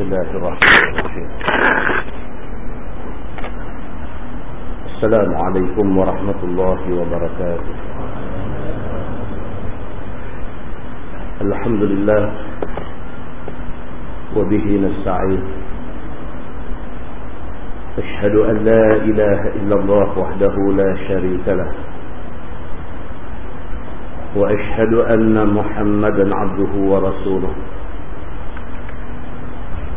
بسم الله الرحمن الرحيم. السلام عليكم ورحمة الله وبركاته. الحمد لله وبه نستعين. أشهد أن لا إله إلا الله وحده لا شريك له. وأشهد أن محمدا عبده ورسوله.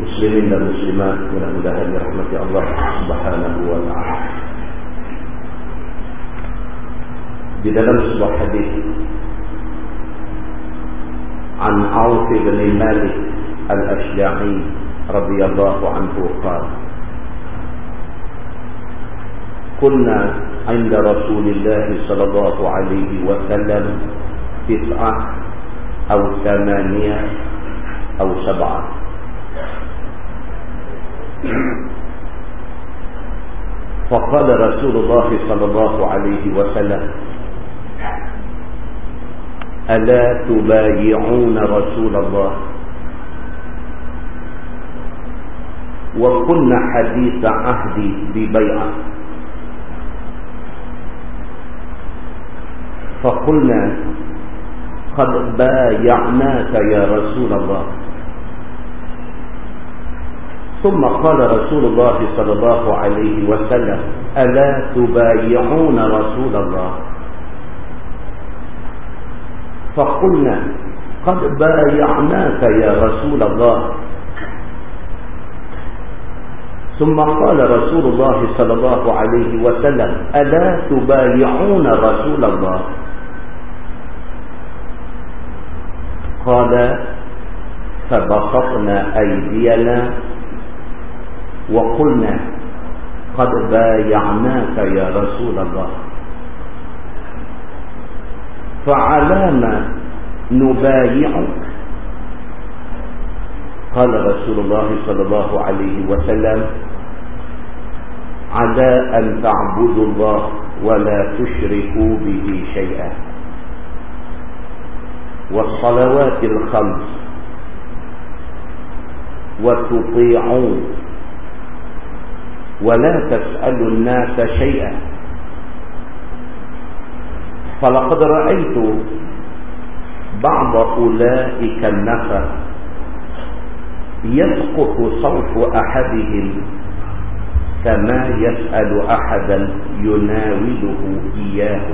Muslimin dan muslimat mudah-mudahan dirahmati Allah Subhanahu wa taala. Di dalam sebuah hadis An Auf bin Malik Al-Ashja'i radhiyallahu anhu qala Kunna 'inda Rasulillah sallallahu alaihi wasallam tis'ah aw thamaniyah aw sab'ah فقال رسول الله صلى الله عليه وسلم ألا تبايعون رسول الله؟ وقلنا حديث عهد ببيعة. فقلنا قد بايعناك يا رسول الله. ثم قال رسول الله صلى الله عليه وسلم ألا تبايعون رسول الله؟ فقلنا قد بايعناك يا رسول الله. ثم قال رسول الله صلى الله عليه وسلم ألا تبايعون رسول الله؟ قال فبسطنا أيدينا وقلنا قد بايعناك يا رسول الله. فعلام نبايعك؟ قال رسول الله صلى الله عليه وسلم على أن تعبدوا الله ولا تشركوا به شيئا. والصلوات الخمس وتطيعون ولا تسألوا الناس شيئا. فلقد رأيت بعض أولئك النفر يسقط صوت أحدهم كما يسأل أحدا يناوله إياه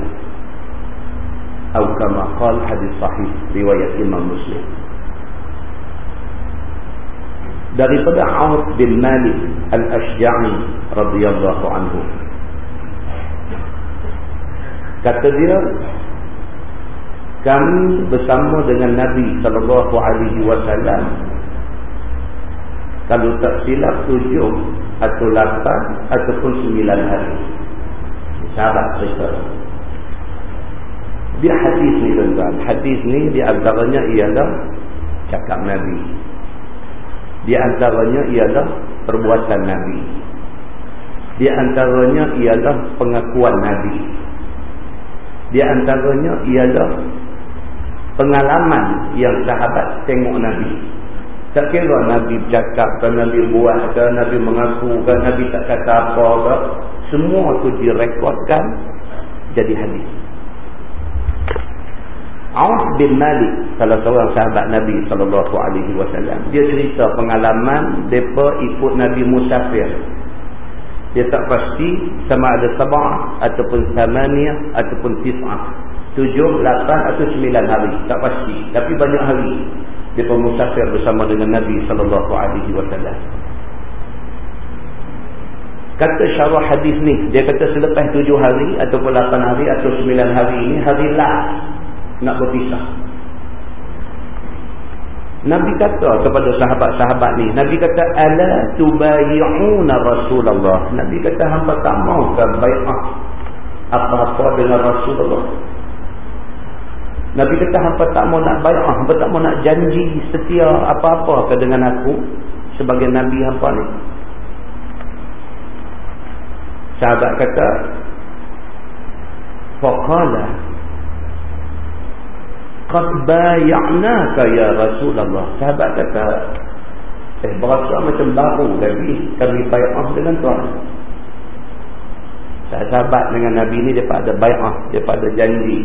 أو كما قال حديث صحيح رواية إمام مسلم. Daripada Auf bin Malik Al-Ashja'i radhiyallahu anhu. Kata dia kami bersama dengan Nabi sallallahu alaihi wasallam kalau tak silap tujuh atau lapan ataupun sembilan hari. Sahabat cerita. Dia hadis ni tuan-tuan. Hadis ni di antaranya ialah cakap Nabi di antaranya ialah perbuatan Nabi. Di antaranya ialah pengakuan Nabi. Di antaranya ialah pengalaman yang sahabat tengok Nabi. Tak kira Nabi bercakap ke Nabi buat ke Nabi mengaku ke Nabi tak kata apa ke. Semua tu direkodkan jadi hadis. Auf bin Malik salah seorang sahabat Nabi sallallahu alaihi wasallam. Dia cerita pengalaman depa ikut Nabi musafir. Dia tak pasti sama ada sabah ataupun samaniyah ataupun tis'ah. Tujuh, lapan atau sembilan hari tak pasti. Tapi banyak hari depa musafir bersama dengan Nabi sallallahu alaihi wasallam. Kata syarah hadis ni dia kata selepas tujuh hari ataupun lapan hari atau sembilan hari ini hari last nak berpisah. Nabi kata kepada sahabat-sahabat ni, Nabi kata ala tubayyi'una Rasulullah. Nabi kata hangpa tak mau ke bai'ah apa-apa dengan Rasulullah. Nabi kata hangpa tak mau nak bai'ah, hangpa tak mau nak janji setia apa-apa ke dengan aku sebagai nabi hangpa ni. Sahabat kata faqala qad bay'naka ya Rasulullah. Sahabat kata eh berasa macam baru lagi kami bai'ah dengan tuan sahabat dengan Nabi ni dia ada bai'ah dia ada janji.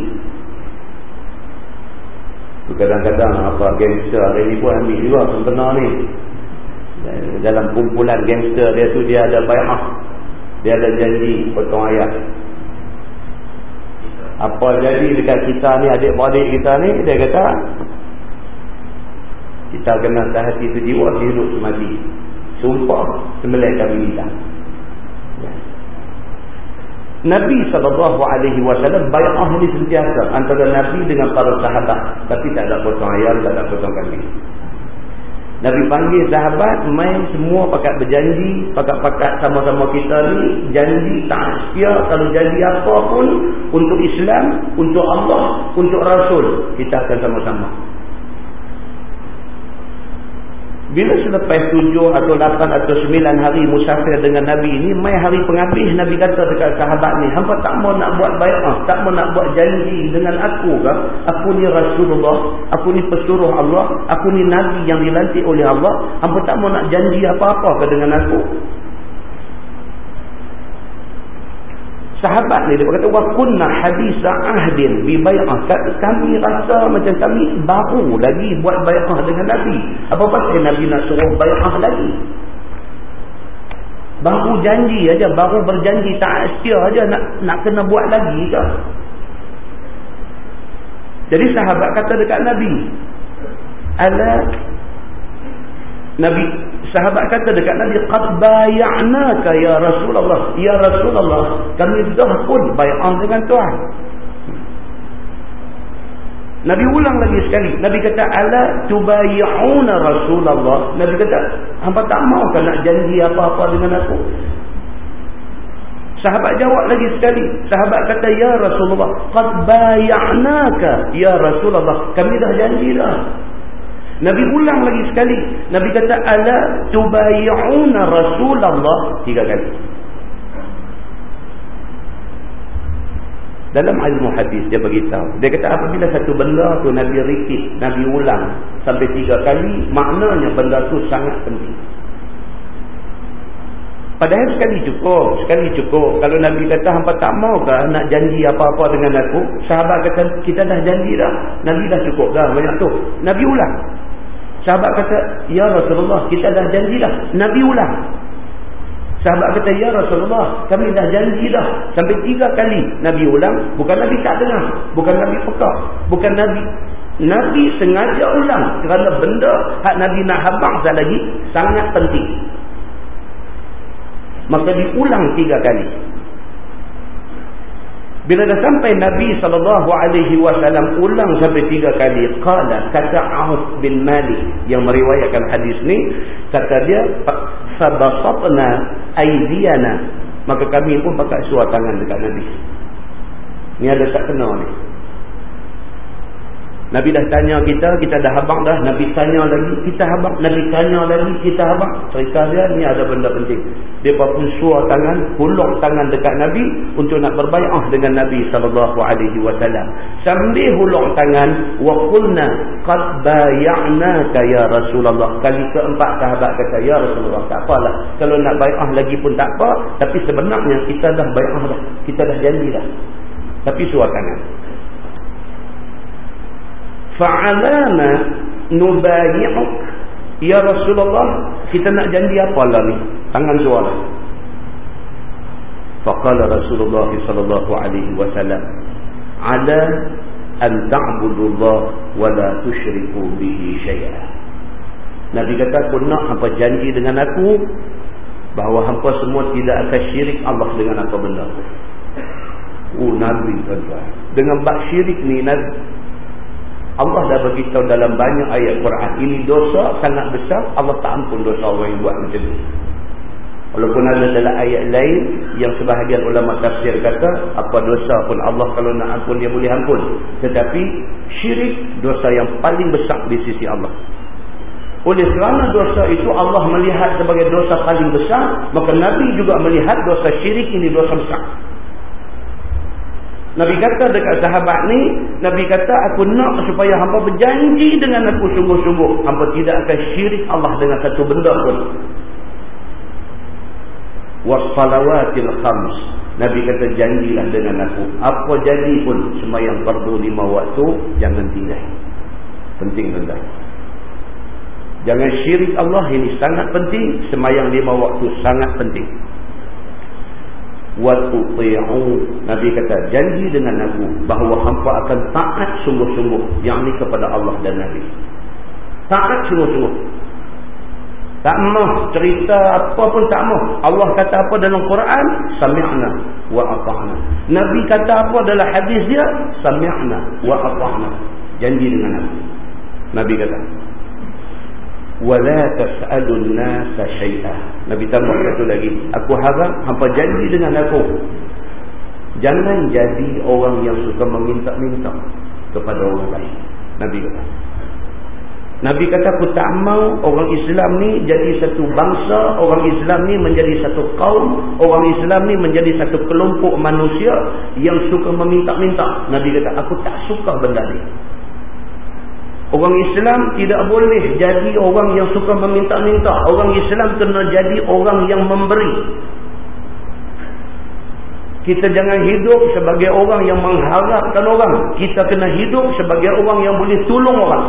Kadang-kadang apa gangster hari ni pun ambil juga sebenar ni. Dalam kumpulan gangster dia tu dia ada bai'ah dia ada janji potong ayat apa jadi dekat kita ni adik-beradik kita ni dia kata kita kena hati tu jiwa hidup semati sumpah sembelih kami kita. Ya. Nabi SAW bayar ni sentiasa antara Nabi dengan para sahabat tapi tak ada potong ayam tak ada potong kambing Nabi panggil sahabat main semua pakat berjanji pakat-pakat sama-sama kita ni janji tak setia kalau janji apa pun untuk Islam untuk Allah untuk Rasul kita akan sama-sama bila selepas tujuh atau lapan atau sembilan hari musafir dengan Nabi ini, mai hari penghabis Nabi kata dekat sahabat ni, hampa tak mau nak buat bai'ah, tak mau nak buat janji dengan aku ke? Aku ni Rasulullah, aku ni pesuruh Allah, aku ni Nabi yang dilantik oleh Allah, hampa tak mau nak janji apa-apa ke dengan aku? Sahabat ni dia berkata wa kunna hadisa ahdin bi bai'ah. Kami rasa macam kami baru lagi buat bai'ah dengan nabi. Apa pasal nabi nak suruh bai'ah lagi? Baru janji aja baru berjanji tak setia aja nak nak kena buat lagi ke? Jadi sahabat kata dekat nabi ala nabi sahabat kata dekat Nabi qad bay'naka ya Rasulullah ya Rasulullah kami dah pun bai'ah dengan Tuhan Nabi ulang lagi sekali Nabi kata ala tubay'una Rasulullah Nabi kata hangpa tak mau kan nak janji apa-apa dengan aku Sahabat jawab lagi sekali. Sahabat kata, Ya Rasulullah, Qad bay'naka, Ya Rasulullah. Kami dah janji dah. Nabi ulang lagi sekali. Nabi kata ala tubayyi'una Rasulullah tiga kali. Dalam ilmu hadis dia beritahu. Dia kata apabila satu benda tu Nabi repeat, Nabi ulang sampai tiga kali, maknanya benda tu sangat penting. Padahal sekali cukup, sekali cukup. Kalau Nabi kata hampa tak mau ke nak janji apa-apa dengan aku, sahabat kata kita dah janji dah. Nabi dah cukup dah banyak tu. Nabi ulang. Sahabat kata, Ya Rasulullah, kita dah janji dah. Nabi ulang. Sahabat kata, Ya Rasulullah, kami dah janji dah. Sampai tiga kali Nabi ulang. Bukan Nabi tak dengar. Bukan Nabi pekak. Bukan Nabi. Nabi sengaja ulang. Kerana benda hak Nabi nak habang lagi sangat penting maka diulang tiga kali bila dah sampai Nabi SAW ulang sampai tiga kali qala kata Auf bin Malik yang meriwayatkan hadis ni kata dia sabasatna aydiyana. Maka kami pun pakai suar tangan dekat Nabi. Ni ada tak kenal ni Nabi dah tanya kita, kita dah habang dah. Nabi tanya lagi, kita habang. Nabi tanya lagi, kita habang. Cerita dia, ni ada benda penting. Dia pun suar tangan, huluk tangan dekat Nabi untuk nak berbayah dengan Nabi SAW. Sambil huluk tangan, وَقُلْنَا قَدْ بَيَعْنَاكَ يَا رَسُولَ اللَّهِ Kali keempat sahabat kata, Ya Rasulullah, tak apalah. Kalau nak bayah lagi pun tak apa. Tapi sebenarnya kita dah bayah dah. Kita dah janji dah. Tapi suar tangan fa'alana nubayi'uk. Ya Rasulullah kita nak janji apa lah ni? Tangan suara faqala Rasulullah sallallahu alaihi wasallam ala an ta'budullah wa la tusyriku bihi syai'a. Nabi kata aku nak hampa janji dengan aku bahawa hampa semua tidak akan syirik Allah dengan apa benda. Oh Nabi tuan-tuan. Dengan bak syirik ni Allah dah beritahu dalam banyak ayat Quran. Ini dosa sangat besar. Allah tak ampun dosa orang yang buat macam ni. Walaupun ada dalam ayat lain yang sebahagian ulama tafsir kata apa dosa pun Allah kalau nak ampun dia boleh ampun. Tetapi syirik dosa yang paling besar di sisi Allah. Oleh kerana dosa itu Allah melihat sebagai dosa paling besar, maka Nabi juga melihat dosa syirik ini dosa besar. Nabi kata dekat sahabat ni, Nabi kata aku nak supaya hampa berjanji dengan aku sungguh-sungguh. Hampa tidak akan syirik Allah dengan satu benda pun. Wassalawatil khams. Nabi kata janjilah dengan aku. Apa jadi pun semayang fardu lima waktu, jangan tinggal. Penting rendah. Jangan syirik Allah ini sangat penting. Semayang lima waktu sangat penting wa tuti'u. Nabi kata janji dengan aku bahawa hampa akan taat sungguh-sungguh yang ni kepada Allah dan Nabi. Taat sungguh-sungguh. Tak mau cerita apa pun tak mau Allah kata apa dalam Quran? Sami'na wa ata'na. Nabi kata apa dalam hadis dia? Sami'na wa ata'na. Janji dengan aku. Nabi kata wala tas'alun nasa syai'ah Nabi tambah satu lagi aku harap hampa janji dengan aku. Jangan jadi orang yang suka meminta-minta kepada orang lain. Nabi kata. Nabi kata aku tak mau orang Islam ni jadi satu bangsa orang Islam ni menjadi satu kaum orang Islam ni menjadi satu kelompok manusia yang suka meminta-minta. Nabi kata aku tak suka benda ni Orang Islam tidak boleh jadi orang yang suka meminta-minta. Orang Islam kena jadi orang yang memberi. Kita jangan hidup sebagai orang yang mengharapkan orang. Kita kena hidup sebagai orang yang boleh tolong orang.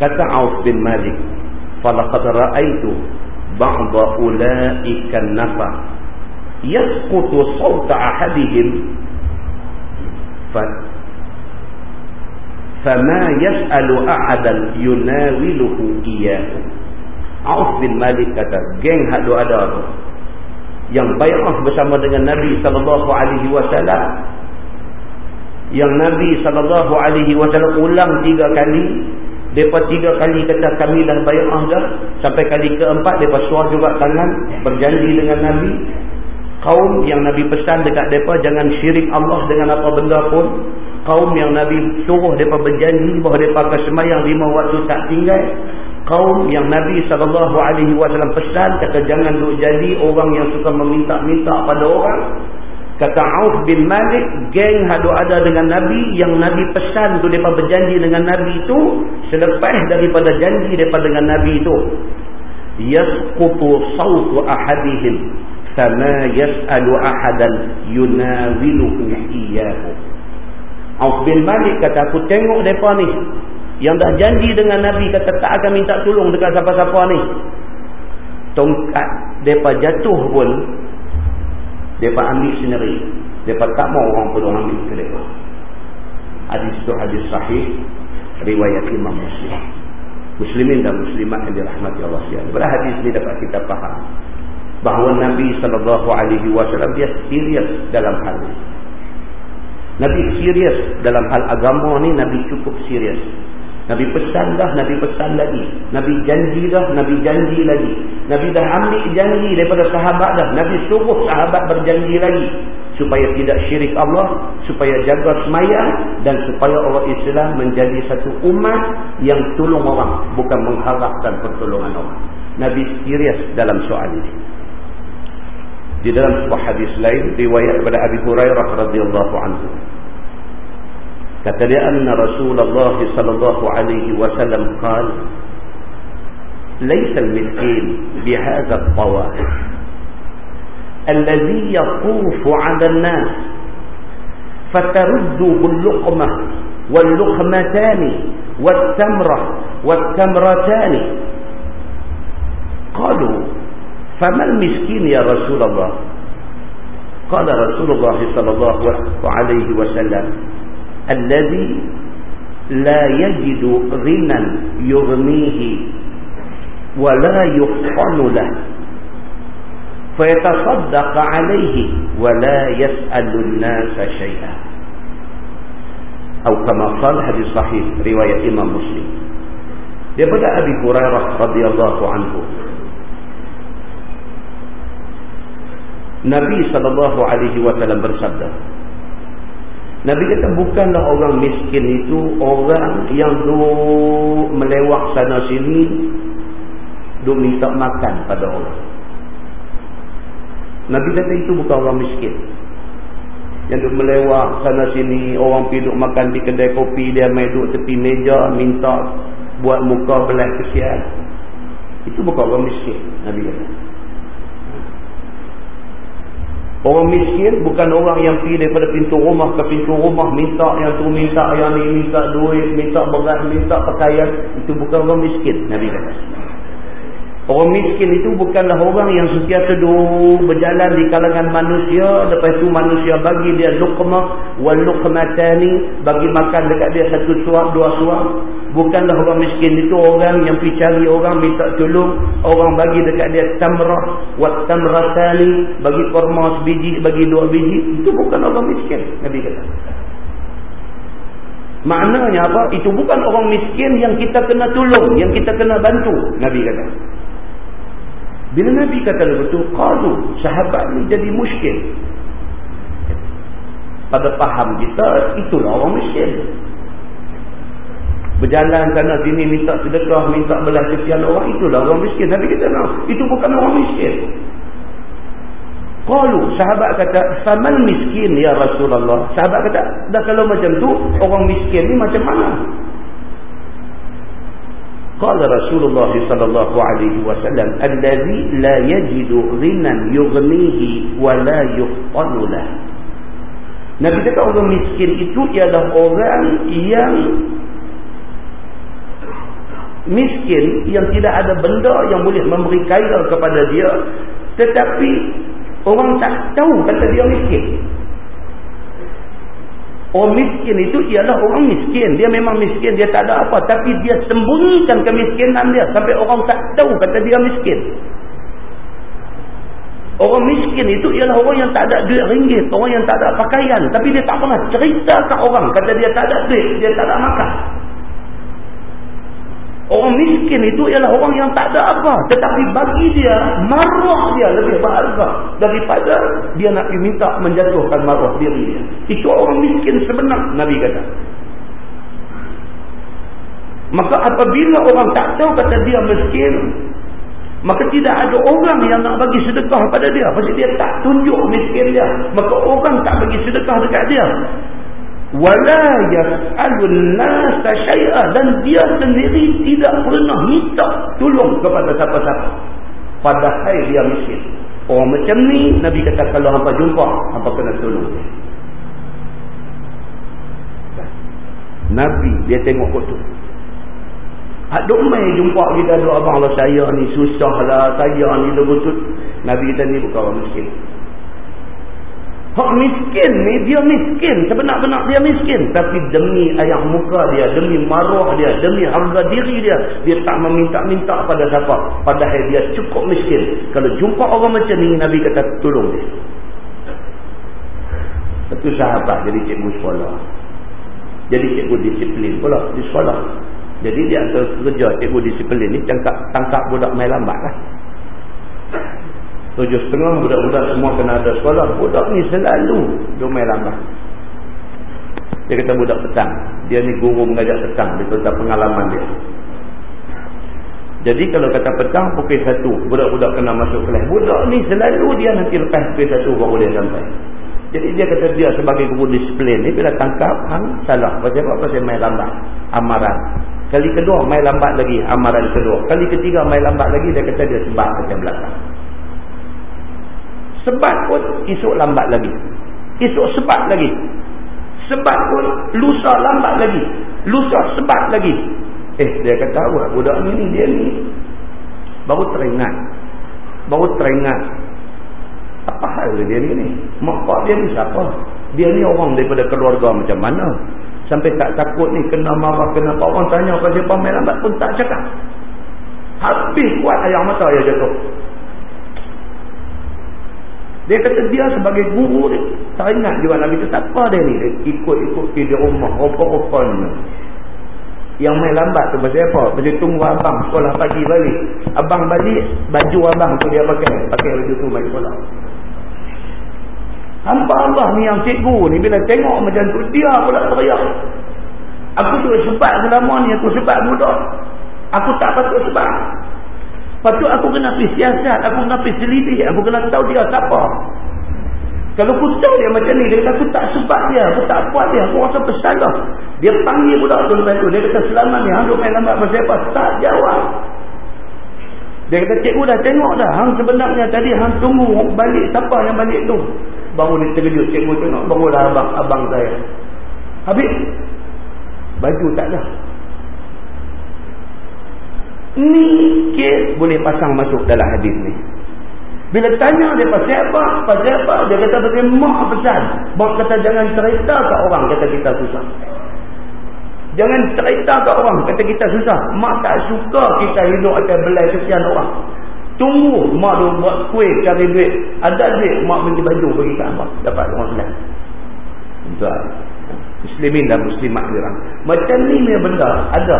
Kata Auf bin Malik, "Falaqad ra'aitu ba'dha ulai'ka an-nafa yasqutu sawta ahadihim sifat. Fama yas'alu a'adan yunawiluhu iyahu Auf bin Malik kata geng hak ada tu. Yang bai'ah bersama dengan Nabi sallallahu alaihi wasallam. Yang Nabi sallallahu alaihi wasallam ulang tiga kali depa tiga kali kata kami dah bai'ah dah sampai kali keempat depa suar juga tangan berjanji dengan Nabi kaum yang Nabi pesan dekat mereka jangan syirik Allah dengan apa benda pun. Kaum yang Nabi suruh mereka berjanji bahawa mereka akan semayang lima waktu tak tinggal. Kaum yang Nabi SAW pesan kata jangan duk jadi orang yang suka meminta-minta pada orang. Kata Auf bin Malik geng hadu ada dengan Nabi yang Nabi pesan tu mereka berjanji dengan Nabi itu selepas daripada janji daripada dengan Nabi itu yasqutu sawtu ahadihim kama yas'alu ahadan yunawiluhu iyyahu Auf bin Malik kata aku tengok depa ni yang dah janji dengan Nabi kata tak akan minta tolong dekat siapa-siapa ni. Tongkat depa jatuh pun depa ambil sendiri. Depa tak mau orang tolong ambil ke depa hadis itu hadis sahih riwayat Imam Muslim. Muslimin dan muslimat yang dirahmati Allah sekalian. Pada hadis ini dapat kita faham bahawa Nabi sallallahu alaihi wasallam dia serius dalam hal ini. Nabi serius dalam hal agama ni Nabi cukup serius. Nabi pesan dah, Nabi pesan lagi. Nabi janji dah, Nabi janji lagi. Nabi dah ambil janji daripada sahabat dah. Nabi suruh sahabat berjanji lagi. Supaya tidak syirik Allah. Supaya jaga semayang. Dan supaya orang Islam menjadi satu umat yang tolong orang. Bukan mengharapkan pertolongan orang. Nabi serius dalam soal ini. Di dalam sebuah hadis lain riwayat daripada Abi Hurairah radhiyallahu anhu. Kata dia anna Rasulullah sallallahu alaihi wasallam qala ليس بهذا الطواف الذي يطوف على واللقمتان والتمرة والتمرتان قالوا فما المسكين يا رسول الله؟ قال رسول الله صلى الله عليه وسلم الذي لا يجد غنى يغنيه ولا يفطن له فيتصدق عليه ولا يسأل الناس شيئا. أو كما قال hadis sahih riwayat Imam Muslim daripada Abi Hurairah radhiyallahu anhu. Nabi sallallahu alaihi wasallam bersabda Nabi kata bukanlah orang miskin itu orang yang duk melewat sana sini duk minta makan pada orang Nabi kata itu bukan orang miskin. Yang duduk melewat sana sini, orang pergi duduk makan di kedai kopi, dia main duduk tepi meja, minta buat muka belah kesian. Itu bukan orang miskin, Nabi kata. Orang miskin bukan orang yang pergi daripada pintu rumah ke pintu rumah, minta yang tu, minta yang ni, minta duit, minta beras, minta pakaian. Itu bukan orang miskin, Nabi kata. Orang miskin itu bukanlah orang yang sentiasa duduk berjalan di kalangan manusia. Lepas itu manusia bagi dia luqmah wal luqmatani. Bagi makan dekat dia satu suap, dua suap. Bukanlah orang miskin itu orang yang pergi cari orang minta tolong. Orang bagi dekat dia tamrah wat tamratani. Bagi korma sebiji, bagi dua biji. Itu bukan orang miskin. Nabi kata. Maknanya apa? Itu bukan orang miskin yang kita kena tolong. Yang kita kena bantu. Nabi kata. Bila Nabi kata betul, qalu sahabat ni jadi muskil. Pada faham kita, itulah orang miskin. Berjalan sana sini minta sedekah, minta belas kesian orang, itulah orang miskin. Nabi kata, no, itu bukan orang miskin. Qalu sahabat kata, "Faman miskin ya Rasulullah?" Sahabat kata, "Dah kalau macam tu, orang miskin ni macam mana?" Kata Rasulullah sallallahu alaihi wasallam, "Allazi la yajidu ghinan yughnihi wa la yuqtalu lah." Nabi kata orang miskin itu ialah orang yang miskin yang tidak ada benda yang boleh memberi kaya kepada dia, tetapi orang tak tahu kata dia miskin. Orang miskin itu ialah orang miskin. Dia memang miskin. Dia tak ada apa. Tapi dia sembunyikan kemiskinan dia. Sampai orang tak tahu kata dia miskin. Orang miskin itu ialah orang yang tak ada duit ringgit. Orang yang tak ada pakaian. Tapi dia tak pernah cerita ke orang. Kata dia tak ada duit. Dia tak ada makan. Orang miskin itu ialah orang yang tak ada apa. Tetapi bagi dia, maruah dia lebih berharga. Daripada dia nak diminta menjatuhkan maruah diri dia. Itu orang miskin sebenar, Nabi kata. Maka apabila orang tak tahu kata dia miskin, maka tidak ada orang yang nak bagi sedekah pada dia. Pasti dia tak tunjuk miskin dia. Maka orang tak bagi sedekah dekat dia wala yas'alun nasa syai'a. Dan dia sendiri tidak pernah minta tolong kepada siapa-siapa. Padahal dia miskin. Orang macam ni nabi kata kalau hangpa jumpa hangpa kena tolong. Nabi dia tengok tu. Aduk mai jumpa kita dua abang lah saya ni susah lah saya ni lebutut Nabi kita ni bukan orang miskin Hak miskin ni dia miskin. Sebenar-benar dia miskin. Tapi demi ayah muka dia, demi maruah dia, demi harga diri dia, dia tak meminta-minta pada siapa. Padahal dia cukup miskin. Kalau jumpa orang macam ni, Nabi kata tolong dia. Satu sahabat jadi cikgu sekolah. Jadi cikgu disiplin pula di sekolah. Jadi dia antara kerja cikgu disiplin ni tangkap, tangkap budak main lambat lah. Tujuh setengah budak-budak semua kena ada sekolah. Budak ni selalu dia main lambat. Dia kata budak petang. Dia ni guru mengajar petang. Dia kata pengalaman dia. Jadi kalau kata petang pukul satu. Budak-budak kena masuk kelas. Budak ni selalu dia nanti lepas pukul satu baru dia sampai. Jadi dia kata dia sebagai guru disiplin ni bila tangkap hang salah. Pasal apa? Pasal main lambat. Amaran. Kali kedua main lambat lagi. Amaran kedua. Kali ketiga main lambat lagi. Dia kata dia sebab macam belakang. Sebat pun esok lambat lagi. Esok sebat lagi. Sebat pun lusa lambat lagi. Lusa sebat lagi. Eh dia kata awak budak ni dia ni. Baru teringat. Baru teringat. Apa hal dia ni ni? Mak pak dia ni siapa? Dia ni orang daripada keluarga macam mana? Sampai tak takut ni kena marah kena apa orang tanya kalau siapa main lambat pun tak cakap. Habis kuat ayam mata ayah jatuh. Dia kata dia sebagai guru dia. Tak ingat juga Nabi tu siapa dia ni. Ikut-ikut pergi di rumah. Rupa-rupanya. Yang main lambat tu pasal apa? Pasal tunggu abang sekolah pagi balik. Abang balik, baju abang tu dia pakai. Pakai baju tu main sekolah. Hampa Allah ni yang cikgu ni bila tengok macam tu dia pula teriak. Aku tu sebab selama ni aku sebab mudah. Aku tak patut sebab. Patut aku kena pergi siasat, aku kena pergi selidik, aku kena tahu dia siapa. Kalau aku tahu dia macam ni, dia kata aku tak sebab dia, aku tak buat dia, aku rasa bersalah. Dia panggil pula tu lepas tu, dia kata selama ni, hang main lambat pasal apa? Tak jawab. Dia kata cikgu dah tengok dah, hang sebenarnya tadi hang tunggu balik, siapa yang balik tu? Baru dia terkejut, cikgu tengok, barulah abang, abang saya. Habis, baju tak ada. Ni kes boleh pasang masuk dalam hadis ni. Bila tanya dia pasal apa? Pasal apa? Dia kata pasal mak pesan. Mak kata jangan cerita ke orang kata kita susah. Jangan cerita ke orang kata kita susah. Mak tak suka kita hidup atas belai kesian orang. Tunggu mak tu buat kuih cari duit. Ada duit mak beli baju bagi kat abang. Dapat orang senang. Tuan. Muslimin dan muslimat orang. Macam ni ni benda ada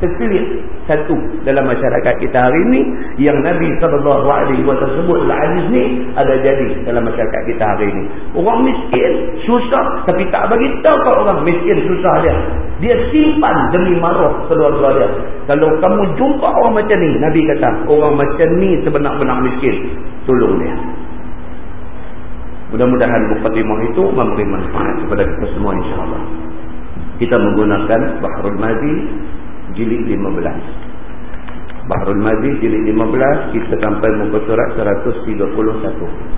terselit satu dalam masyarakat kita hari ini yang Nabi SAW sebut al-aziz ni ada jadi dalam masyarakat kita hari ini. Orang miskin susah tapi tak bagi tahu ke orang miskin susah dia. Dia simpan demi maruh keluarga dia. Kalau kamu jumpa orang macam ni Nabi kata orang macam ni sebenar-benar miskin tolong dia. Mudah-mudahan mukadimah itu memberi manfaat kepada kita semua insyaAllah kita menggunakan Bahrul Mazi jilid 15 Bahrul Mazi jilid 15 kita sampai muka surat 131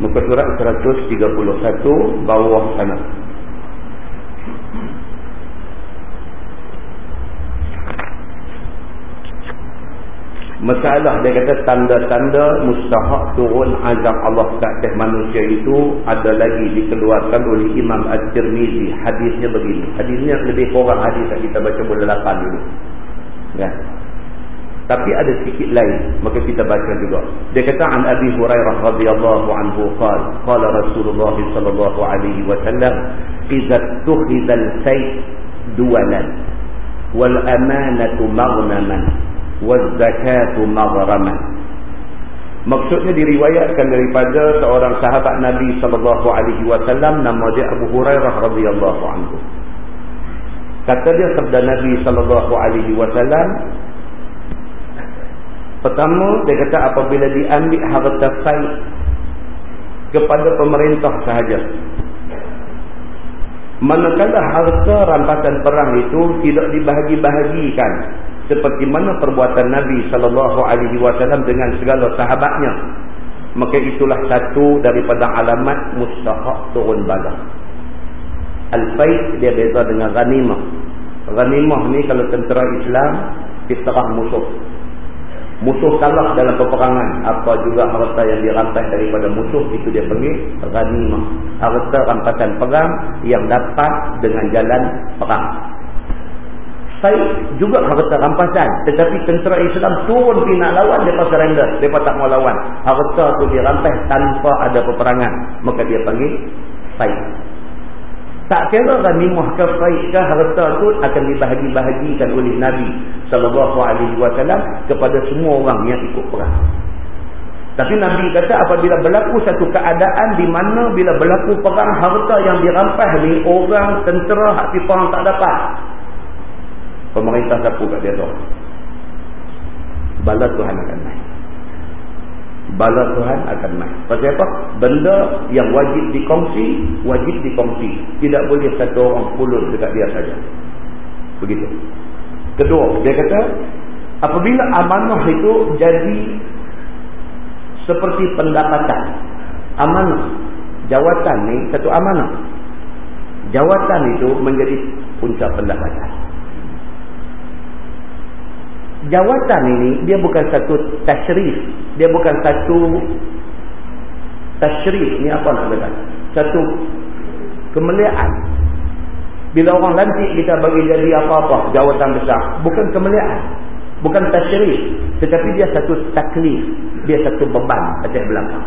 muka surat 131 bawah sana Masalah dia kata tanda-tanda mustahak turun azab Allah ke atas manusia itu ada lagi dikeluarkan oleh Imam At-Tirmizi. Hadisnya begini. Hadisnya lebih kurang hadis yang kita baca bola lapan dulu. Ya. Tapi ada sedikit lain. Maka kita baca juga. Dia kata an Abi Hurairah radhiyallahu anhu qala qala Rasulullah sallallahu alaihi wasallam idza tukhidha al-sayf duwalan wal amanatu maghnaman wazakatu maghramah maksudnya diriwayatkan daripada seorang sahabat Nabi sallallahu alaihi wasallam nama dia Abu Hurairah radhiyallahu anhu. Kata dia sabda Nabi sallallahu alaihi wasallam pertama dia kata apabila diambil harta sai kepada pemerintah sahaja manakala harta rampasan perang itu tidak dibahagi-bahagikan seperti mana perbuatan Nabi sallallahu alaihi wasallam dengan segala sahabatnya. Maka itulah satu daripada alamat mustahak turun bala al-faid dia beza dengan ghanimah. Ghanimah ni kalau tentera Islam diserah musuh. Musuh kalah dalam peperangan. Apa juga harta yang dirampas daripada musuh itu dia panggil ghanimah. Harta rampasan perang yang dapat dengan jalan perang Said juga harta rampasan. Tetapi tentera Islam turun pergi nak lawan, mereka surrender. Mereka tak mau lawan. Harta tu dia rampas tanpa ada peperangan. Maka dia panggil Said. Tak kira ghanimah ke Said ke harta tu akan dibahagi-bahagikan oleh Nabi SAW kepada semua orang yang ikut perang. Tapi Nabi kata apabila berlaku satu keadaan di mana bila berlaku perang harta yang dirampas ni orang tentera hati perang tak dapat pemerintah sapu kat dia seorang bala Tuhan akan naik bala Tuhan akan naik pasal apa? benda yang wajib dikongsi wajib dikongsi. Tidak boleh satu orang pulun dekat dia saja. Begitu. Kedua dia kata apabila amanah itu jadi seperti pendapatan amanah jawatan ni satu amanah. Jawatan itu menjadi puncak pendapatan jawatan ini dia bukan satu tasyrif dia bukan satu tasyrif ni apa nak kata satu kemuliaan bila orang lantik kita bagi jadi apa-apa jawatan besar bukan kemuliaan Bukan tasyrif. Tetapi dia satu taklif. Dia satu beban atas belakang.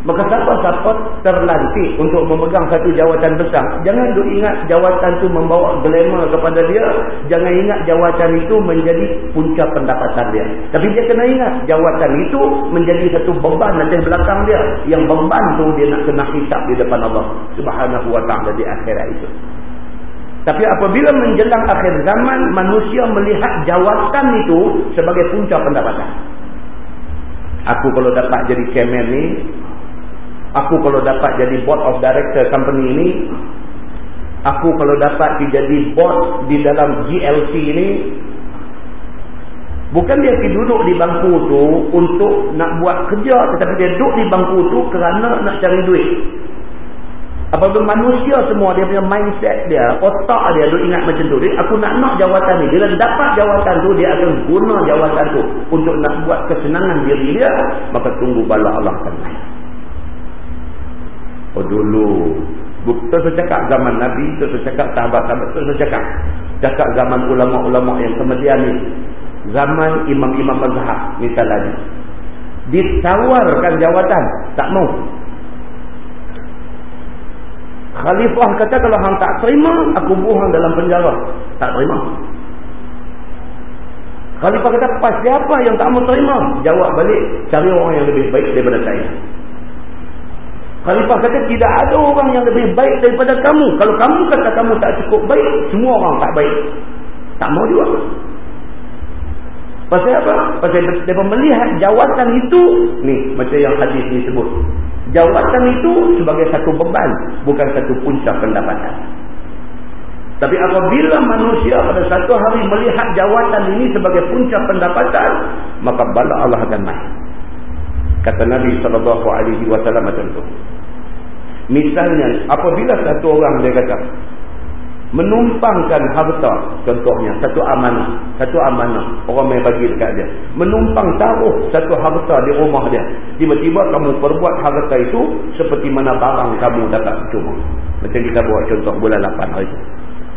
Maka siapa-siapa terlantik untuk memegang satu jawatan besar. Jangan duk ingat jawatan itu membawa glamour kepada dia. Jangan ingat jawatan itu menjadi punca pendapatan dia. Tapi dia kena ingat jawatan itu menjadi satu beban atas belakang dia. Yang beban tu dia nak kena hisap di depan Allah subhanahu wa ta'ala di akhirat itu. Tapi apabila menjelang akhir zaman, manusia melihat jawatan itu sebagai punca pendapatan. Aku kalau dapat jadi kemen ni, Aku kalau dapat jadi board of director company ini, aku kalau dapat jadi board di dalam GLC ini, bukan dia pergi duduk di bangku tu untuk nak buat kerja, tetapi dia duduk di bangku tu kerana nak cari duit. Apabila manusia semua dia punya mindset dia, otak dia duk ingat macam tu. Dia, aku nak nak jawatan ni. Bila dapat jawatan tu, dia akan guna jawatan tu untuk nak buat kesenangan diri dia. Maka tunggu bala Allah akan naik. Oh dulu. Betul saya cakap zaman Nabi, saya cakap sahabat-sahabat, betul saya cakap. Zaman ulama-ulama yang kemudian ni. Zaman imam-imam mazhab, misalnya lagi. Ditawarkan jawatan, tak mau. Khalifah kata kalau hang tak terima, aku buang dalam penjara. Tak terima. Khalifah kata, pas siapa yang tak mau terima? Jawab balik, cari orang yang lebih baik daripada saya. Khalifah kata tidak ada orang yang lebih baik daripada kamu. Kalau kamu kata kamu tak cukup baik, semua orang tak baik. Tak mau juga. Pasal apa? Pasal mereka melihat jawatan itu, ni macam yang hadis ni sebut. Jawatan itu sebagai satu beban, bukan satu puncak pendapatan. Tapi apabila manusia pada satu hari melihat jawatan ini sebagai puncak pendapatan, maka bala Allah akan naik. Kata Nabi SAW macam tu. Misalnya, apabila satu orang dia kata, menumpangkan harta, contohnya, satu amanah, satu amanah, orang yang bagi dekat dia, menumpang taruh satu harta di rumah dia, tiba-tiba kamu perbuat harta itu seperti mana barang kamu dapat cuma. Macam kita buat contoh bulan 8 hari itu.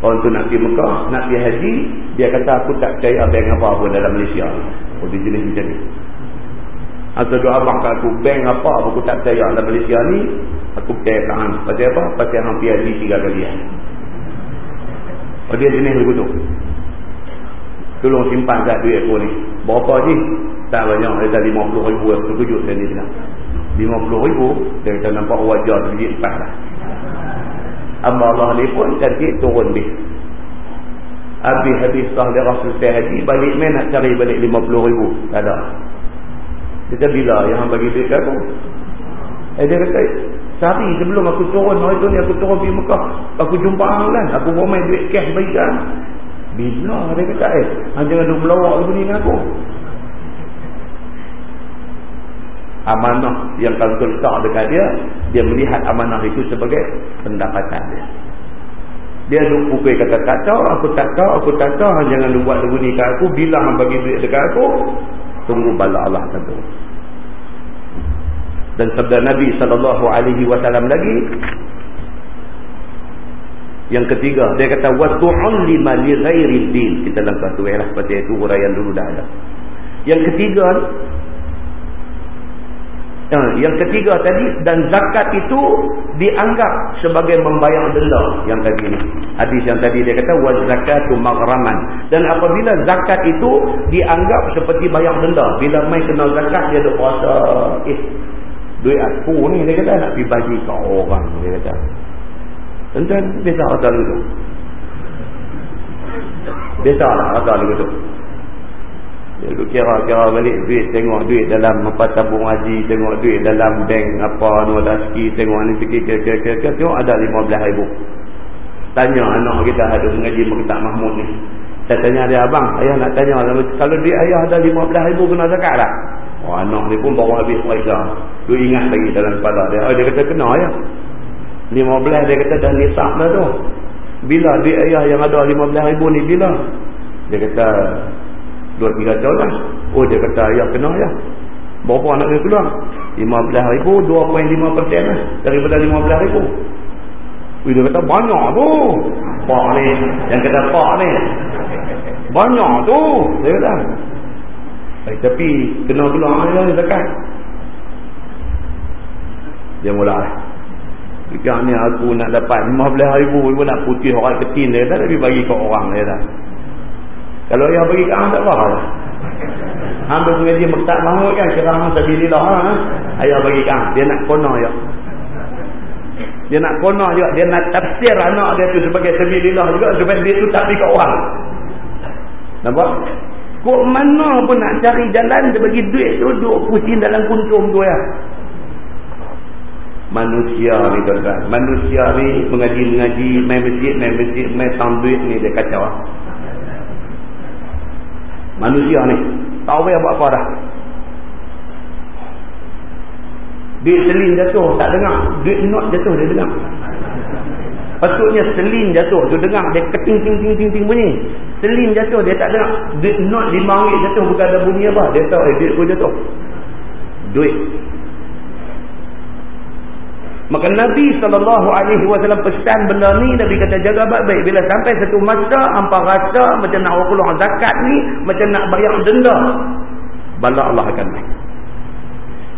Orang tu nak pergi Mekah, nak pergi haji, dia kata aku tak percaya bank apa pun dalam Malaysia. Oh, dia jenis macam ni. Atau doa kat aku, bank apa aku tak percaya dalam Malaysia ni, aku percaya kat hang. Pasal apa? Pasal hang haji tiga kali. Oh, dia jenis lagu tu. Tolong simpan kat duit aku ni. Berapa je? Tak banyak. Dia dah 50 ribu aku terkejut dan dia bilang. 50 ribu, dia kata nampak wajah sedikit lepas lah. Amba Allah ni pun cantik turun bis. Habis-habis sah dia rasa selesai haji, balik main nak cari balik 50 ribu. Tak ada. Kita bila yang bagi duit aku? Eh dia kata, sehari sebelum aku turun hari tu ni aku turun pergi Mekah. Aku jumpa orang lain. Aku main duit cash bagi kan. Bila dia kata eh. Han jangan duduk melawak ni dengan aku. Amanah yang kalau letak dekat dia. Dia melihat amanah itu sebagai pendapatan dia. Dia duduk pukul kata tak tahu. Aku tak tahu. Aku tak tahu. Jangan buat lagu ni aku. Bila han bagi duit dekat aku. Tunggu bala Allah tentu. Dan sabda Nabi sallallahu alaihi wasallam lagi yang ketiga dia kata wa tu'allima li ghairi din kita dalam satu ayat seperti itu huraian dulu dah ada. Yang ketiga Ya, yang ketiga tadi dan zakat itu dianggap sebagai membayar denda yang tadi ni. Hadis yang tadi dia kata wa zakatu maghraman. Dan apabila zakat itu dianggap seperti bayar denda, bila mai kena zakat dia ada puasa, eh duit aku ni dia kata nak pergi bagi ke orang dia kata. Tuan biasa rasa begitu biasa lah rasa begitu dia kira-kira balik duit tengok duit dalam apa tabung haji tengok duit dalam bank apa anu daski tengok ni sikit kira-kira tengok ada 15 ribu. Tanya anak kita ada mengaji Maktab Mahmud ni. Saya tanya dia abang ayah nak tanya kalau duit ayah ada 15 ribu kena zakat tak Oh, anak ni pun bawa habis mereka. Dia ingat lagi dalam kepala dia. Oh, dia kata kena ya. 15 dia kata dah nisab dah tu. Bila dia ayah yang ada 15 ribu ni bila? Dia kata 2-3 tahun lah. Oh dia kata ayah kena ya. Berapa anak dia keluar? 15 ribu 2.5 persen lah. Daripada 15 ribu. Dia kata banyak tu. Pak ni. Yang kata pak ni. banyak tu dia kata eh, tapi kena keluar ayah zakat. Dia mula lah. Sekarang ni aku nak dapat 15 ribu Ibu nak putih orang ketin dia tak Tapi bagi ke orang dia tak Kalau yang bagi ke orang tak apa lah. Hampir mengaji mertak mahmud kan Kerang sabilillah ha? Ayah bagi ke orang Dia nak kona ya Dia nak kona juga Dia nak tafsir anak dia tu sebagai sabilillah juga Supaya dia tu tak bagi ke orang. Nampak? Kok mana pun nak cari jalan Dia bagi duit tu Duk pusing dalam kuntum tu ya. Manusia ni tuan-tuan. Manusia ni mengaji-mengaji main masjid main masjid main tambuit ni dia kacau manusia ni tak tahu buat apa dah. Duit selin jatuh tak dengar. Duit not jatuh dia dengar patutnya selin jatuh tu dengar dia keting ting ting ting ting bunyi selin jatuh dia tak dengar duit not lima ringgit jatuh bukan ada bunyi apa dia tahu eh duit pun jatuh duit Maka Nabi SAW pesan benda ni, Nabi kata jaga baik-baik. Bila sampai satu masa, hampa rasa macam nak keluar zakat ni, macam nak bayar denda. Bala Allah akan naik.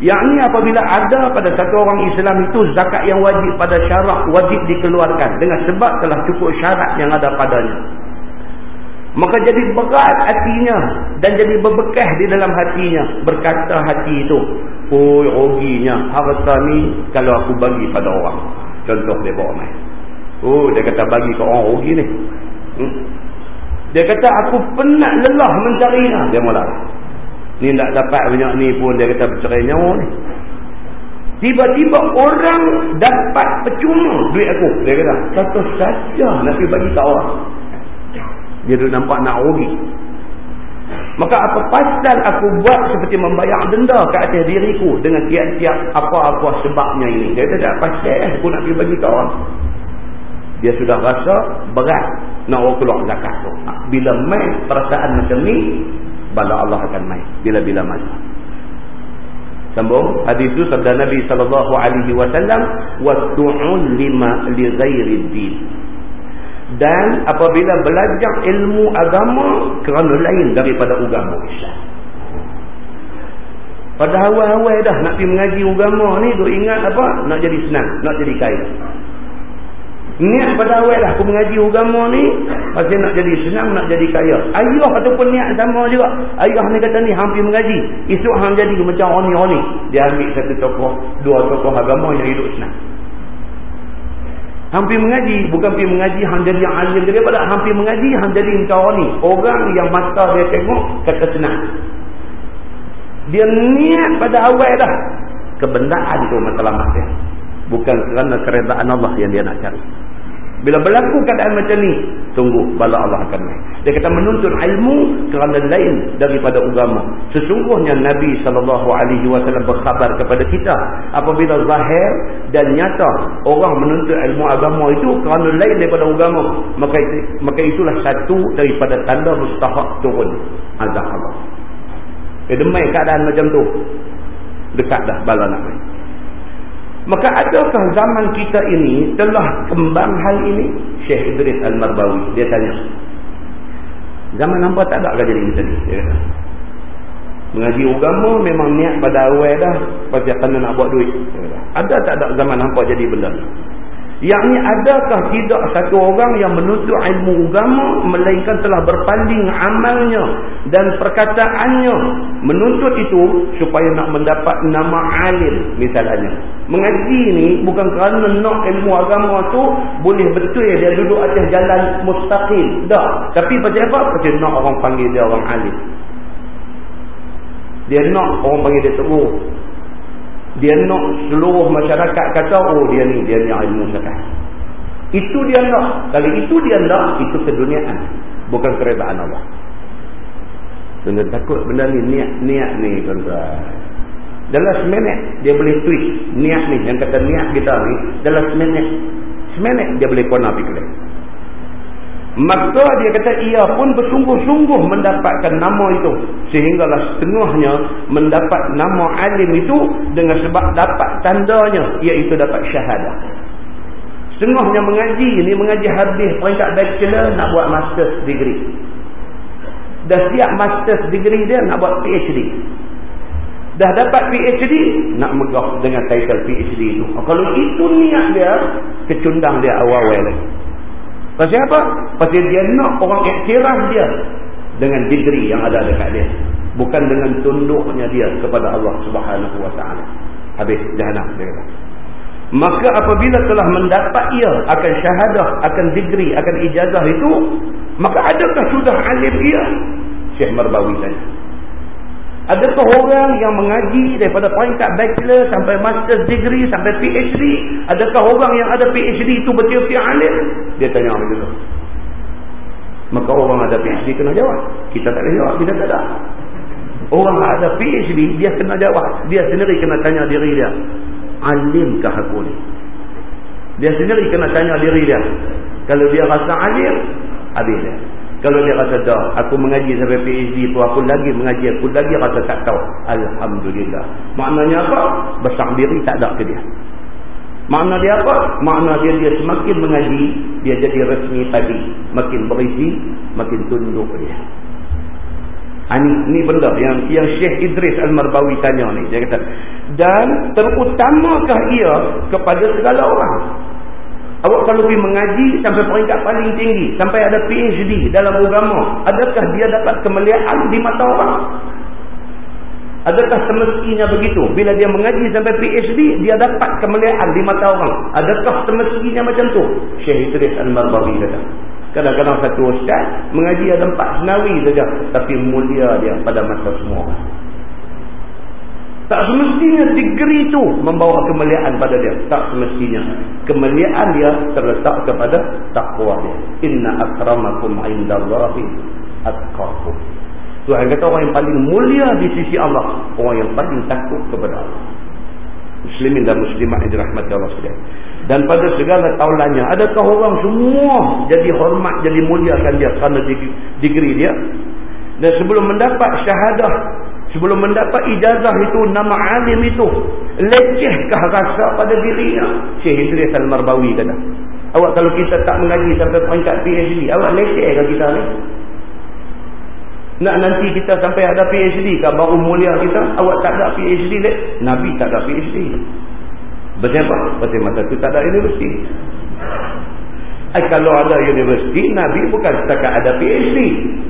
Yang ni apabila ada pada satu orang Islam itu zakat yang wajib pada syarat wajib dikeluarkan. Dengan sebab telah cukup syarat yang ada padanya. Maka jadi berat hatinya dan jadi berbekas di dalam hatinya. Berkata hati itu, Oi ruginya harta ni kalau aku bagi pada orang. Contoh dia bawa mai. Oh dia kata bagi ke orang rugi ni. Hmm. Dia kata aku penat lelah mencarinya. Dia mula. Ni tak dapat banyak ni pun dia kata bercerai nyawa ni. Tiba-tiba orang dapat percuma duit aku. Dia kata satu saja nak pergi bagi ke orang. Dia duduk nampak nak rugi. Maka apa pasal aku buat seperti membayar denda ke atas diriku dengan tiap-tiap apa-apa sebabnya ini. Dia kata tak pasal aku nak pergi bagi kawan. Dia sudah rasa berat nak keluar zakat tu. Bila main perasaan macam ni, bala Allah akan main. Bila-bila masa. Sambung hadis itu sabda Nabi sallallahu alaihi wasallam wa tu'un lima li ghairi din dan apabila belajar ilmu agama kerana lain daripada agama Islam pada awal-awal dah nak pergi mengaji agama ni duk ingat apa nak jadi senang nak jadi kaya niat pada awal dah aku mengaji agama ni pasal nak jadi senang nak jadi kaya. Ayah ataupun niat sama juga. Ayah ni kata ni hampir mengaji. Esok hang jadi macam oni-oni. Dia ambil satu tokoh dua tokoh agama yang hidup senang. Hampir mengaji bukan pergi mengaji hang jadi yang alim daripada hampir mengaji hang jadi engkau ni orang yang mata dia tengok kata senang. Dia niat pada awal dah. Kebendaan tu matlamat dia bukan kerana keredaan Allah yang dia nak cari bila berlaku keadaan macam ni, tunggu bala Allah akan naik. Dia kata menuntut ilmu kerana lain daripada agama. Sesungguhnya Nabi SAW berkhabar kepada kita. Apabila zahir dan nyata orang menuntut ilmu agama itu kerana lain daripada agama. Maka, itu, maka itulah satu daripada tanda mustahak turun azab Allah. Eh, demai keadaan macam tu. Dekat dah bala nak naik. Maka adakah zaman kita ini telah kembang hal ini? Syekh Idris Al-Marbawi. Dia tanya. Zaman nampak tak ada jadi macam ni? Dia kata. Mengaji agama memang niat pada awal dah. Pasal kena nak buat duit. Ada tak ada zaman nampak jadi benda ni? Yang ni adakah tidak satu orang yang menuntut ilmu agama melainkan telah berpanding amalnya dan perkataannya menuntut itu supaya nak mendapat nama alim misalnya. Mengaji ni bukan kerana nak ilmu agama tu boleh betul dia duduk atas jalan mustaqim. Dah. Tapi pasal apa? Pasal nak orang panggil dia orang alim. Dia nak orang panggil dia teguh dia nak seluruh masyarakat kata oh dia ni dia ni ilmu zakat itu dia nak. Kalau itu dia nak itu keduniaan bukan keredaan Allah. Dengan takut benda ni niat niat ni tuan-tuan. Dalam seminit dia boleh tweet niat ni. Yang kata niat kita ni dalam seminit seminit dia boleh kona fikir Maka dia kata ia pun bersungguh-sungguh mendapatkan nama itu. Sehinggalah setengahnya mendapat nama alim itu dengan sebab dapat tandanya iaitu dapat syahadah. Setengahnya mengaji ini mengaji habis peringkat bachelor nak buat master's degree. dah siap master's degree dia nak buat PhD dah dapat PhD nak megah dengan title PhD itu kalau itu niat dia kecundang dia awal-awal lagi pasal apa? pasal dia nak orang iktiraf dia dengan degree yang ada dekat dia. Bukan dengan tunduknya dia kepada Allah subhanahu wa ta'ala. Habis jahanam dia kata. Maka apabila telah mendapat ia akan syahadah akan degree akan ijazah itu maka adakah sudah alim ia Syekh Marbawi tanya Adakah orang yang mengaji daripada peringkat bachelor sampai master degree sampai PhD? Adakah orang yang ada PhD itu betul-betul alim? Dia tanya macam tu. Maka orang ada PhD kena jawab. Kita tak boleh jawab, kita tak ada. Orang ada PhD, dia kena jawab. Dia sendiri kena tanya diri dia. Alimkah aku ni? Dia sendiri kena tanya diri dia. Kalau dia rasa alim, habis dia. Kalau dia rasa dah, aku mengaji sampai PhD tu, aku lagi mengaji, aku lagi rasa tak tahu. Alhamdulillah. Maknanya apa? Besar diri tak ada ke dia. Makna dia apa? Makna dia dia semakin mengaji, dia jadi resmi tadi. Makin berisi, makin tunduk dia. Ini, ha, ini benda yang yang Syekh Idris Al-Marbawi tanya ni. Dia kata, dan terutamakah ia kepada segala orang? Awak kalau pergi mengaji sampai peringkat paling tinggi, sampai ada PhD dalam agama, adakah dia dapat kemuliaan di mata orang? Adakah semestinya begitu? Bila dia mengaji sampai PhD, dia dapat kemuliaan di mata orang. Adakah semestinya macam tu? Syekh Idris Al-Marbawi kata. Kadang-kadang satu ustaz mengaji ada empat senawi saja. Tapi mulia dia pada mata semua orang. Tak semestinya degree itu membawa kemuliaan pada dia. Tak semestinya. Kemuliaan dia terletak kepada takwa dia. Inna akramakum indallahi atqakum. Tuhan kata orang yang paling mulia di sisi Allah. Orang yang paling takut kepada Allah. Muslimin dan muslimah yang dirahmati Allah sekalian. Dan pada segala taulannya, adakah orang semua jadi hormat, jadi muliakan dia kerana degree dia? Dan sebelum mendapat syahadah Sebelum mendapat ijazah itu, nama alim itu, lecehkah rasa pada dirinya? Syekh Idris Al-Marbawi kata. Awak kalau kita tak mengaji sampai peringkat PhD, awak lecehkah kita ni? Nak nanti kita sampai ada PhD kah baru mulia kita? Awak tak ada PhD leh? Nabi tak ada PhD. Betul apa? Betul masa tu tak ada universiti. Eh, kalau ada universiti, Nabi bukan setakat ada PhD.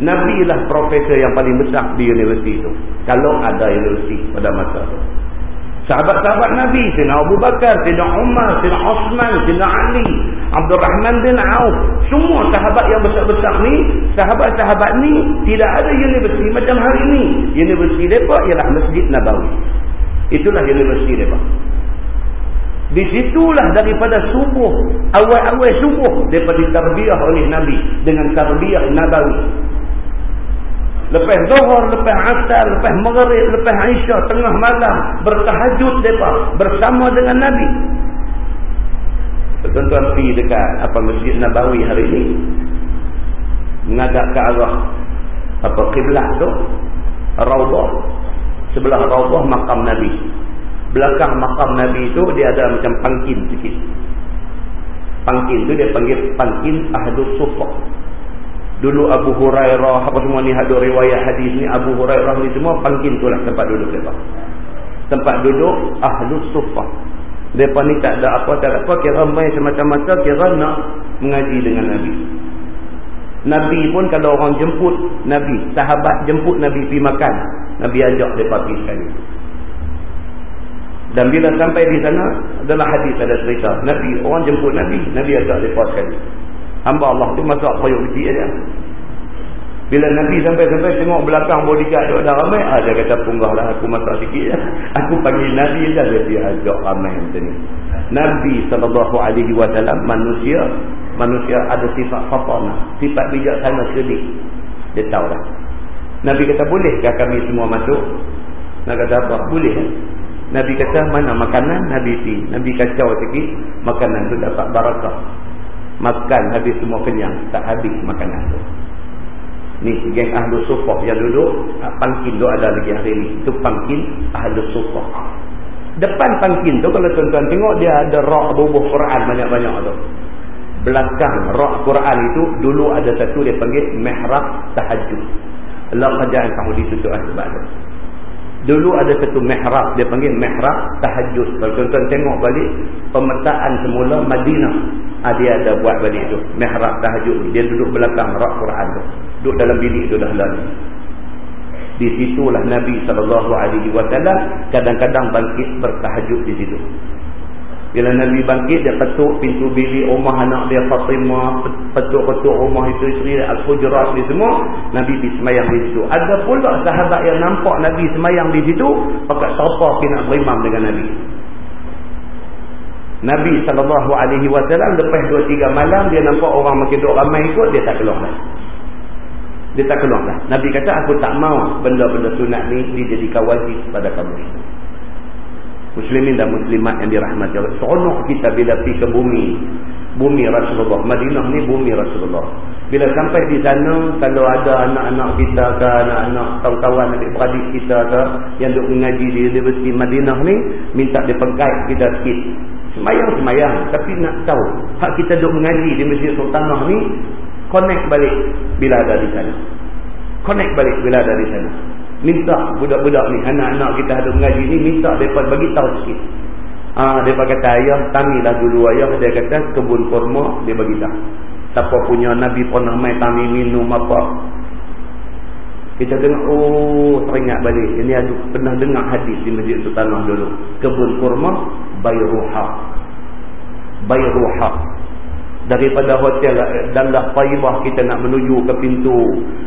Nabi lah profesor yang paling besar di universiti itu. Kalau ada universiti pada masa itu. Sahabat-sahabat Nabi, Sina Abu Bakar, Sina Umar, Sina Osman, Sina Ali, Abdul Rahman bin Auf. Semua sahabat yang besar-besar ni, sahabat-sahabat ni tidak ada universiti macam hari ini. Universiti mereka ialah Masjid Nabawi. Itulah universiti mereka. Di situlah daripada subuh, awal-awal subuh, daripada tarbiyah oleh Nabi dengan tarbiyah Nabawi. Lepas zuhur, lepas asar, lepas maghrib, lepas aisyah, tengah malam, bertahajud mereka bersama dengan Nabi. Tuan-tuan pergi dekat apa Masjid Nabawi hari ini, mengadap ke arah apa kiblat tu, Raudah. Sebelah Raudah makam Nabi belakang makam Nabi itu dia ada macam pangkin sikit. Pangkin tu dia panggil pangkin Ahlus Sufah. Dulu Abu Hurairah apa semua ni ada riwayat hadis ni Abu Hurairah ni semua pangkin tu lah tempat duduk mereka. Tempat duduk Ahlus Sufah. Mereka ni tak ada apa, tak ada apa. Kira main semacam-macam, kira nak mengaji dengan Nabi. Nabi pun kalau orang jemput Nabi, sahabat jemput Nabi pergi makan. Nabi ajak mereka pergi sekali. Dan bila sampai di sana, adalah hadis ada cerita. Nabi, orang jemput Nabi. Nabi agak sekali. Hamba Allah tu payuk kecil dia. Bila Nabi sampai-sampai tengok belakang bodyguard tu ada ramai. Ah, dia kata punggahlah aku masak sikit. Ya. Aku panggil Nabi dah. Dia ajak ramai macam ni. Nabi SAW manusia. Manusia ada sifat fatana. Sifat bijaksana sedih. Dia tahu dah. Nabi kata bolehkah kami semua masuk? Nak kata apa? Boleh. Nabi kata mana makanan? Nabi pi Nabi kacau sikit makanan tu dapat barakah. Makan habis semua kenyang. Tak habis makanan tu. Ni geng ahlu sufah yang duduk ah, pangkin tu ada lagi hari ni. Itu pangkin ahlu sufah depan pangkin tu kalau tuan-tuan tengok dia ada rak bubuh Quran banyak-banyak tu. Belakang rak Quran itu dulu ada satu dia panggil mihrab tahajud Allah kerjaan kamu ditutup lah sebab tu. Dulu ada satu mihrab, dia panggil mihrab tahajud. Kalau tuan-tuan tengok balik, pemetaan semula Madinah. Ha, dia ada buat balik tu. Mihrab tahajud. Dia duduk belakang rak Quran tu. Duduk dalam bilik tu dah lalu. Di situlah Nabi SAW kadang-kadang bangkit bertahajud di situ. Bila Nabi bangkit, dia ketuk pintu bilik rumah anak dia Fatimah, ketuk-ketuk rumah itu isteri Al-Hujurat ni semua. Nabi pergi semayang di situ. Ada pula sahabat yang nampak Nabi semayang di situ, pakat tapa pergi nak berimam dengan Nabi. Nabi SAW lepas 2-3 malam, dia nampak orang makin duduk ramai ikut, dia tak keluar lah. Dia tak keluar lah. Nabi kata, aku tak mau benda-benda sunat ni dijadikan wajib pada kamu. Muslimin dan Muslimat yang dirahmati Allah. Seronok kita bila pergi ke bumi. Bumi Rasulullah. Madinah ni bumi Rasulullah. Bila sampai di sana, kalau ada anak-anak kita ke, anak-anak kawan-kawan adik-beradik kita ke, yang duduk mengaji di Universiti Madinah ni, minta dia pengkait kita sikit. Semayang-semayang. Tapi nak tahu, hak kita duduk mengaji di Masjid Sultanah ni, connect balik bila ada di sana. Connect balik bila ada di sana minta budak-budak ni anak-anak kita ada mengaji ni minta mereka bagi tahu sikit. Ha, mereka kata ayah tamilah dulu ayah dia kata kebun kurma dia bagi tahu. Siapa punya Nabi pernah main tami minum apa. Kita dengar oh teringat balik. Ini ada pernah dengar hadis di Masjid Sultanah dulu. Kebun kurma bayruha. Bayruha daripada hotel Dallah Taibah kita nak menuju ke pintu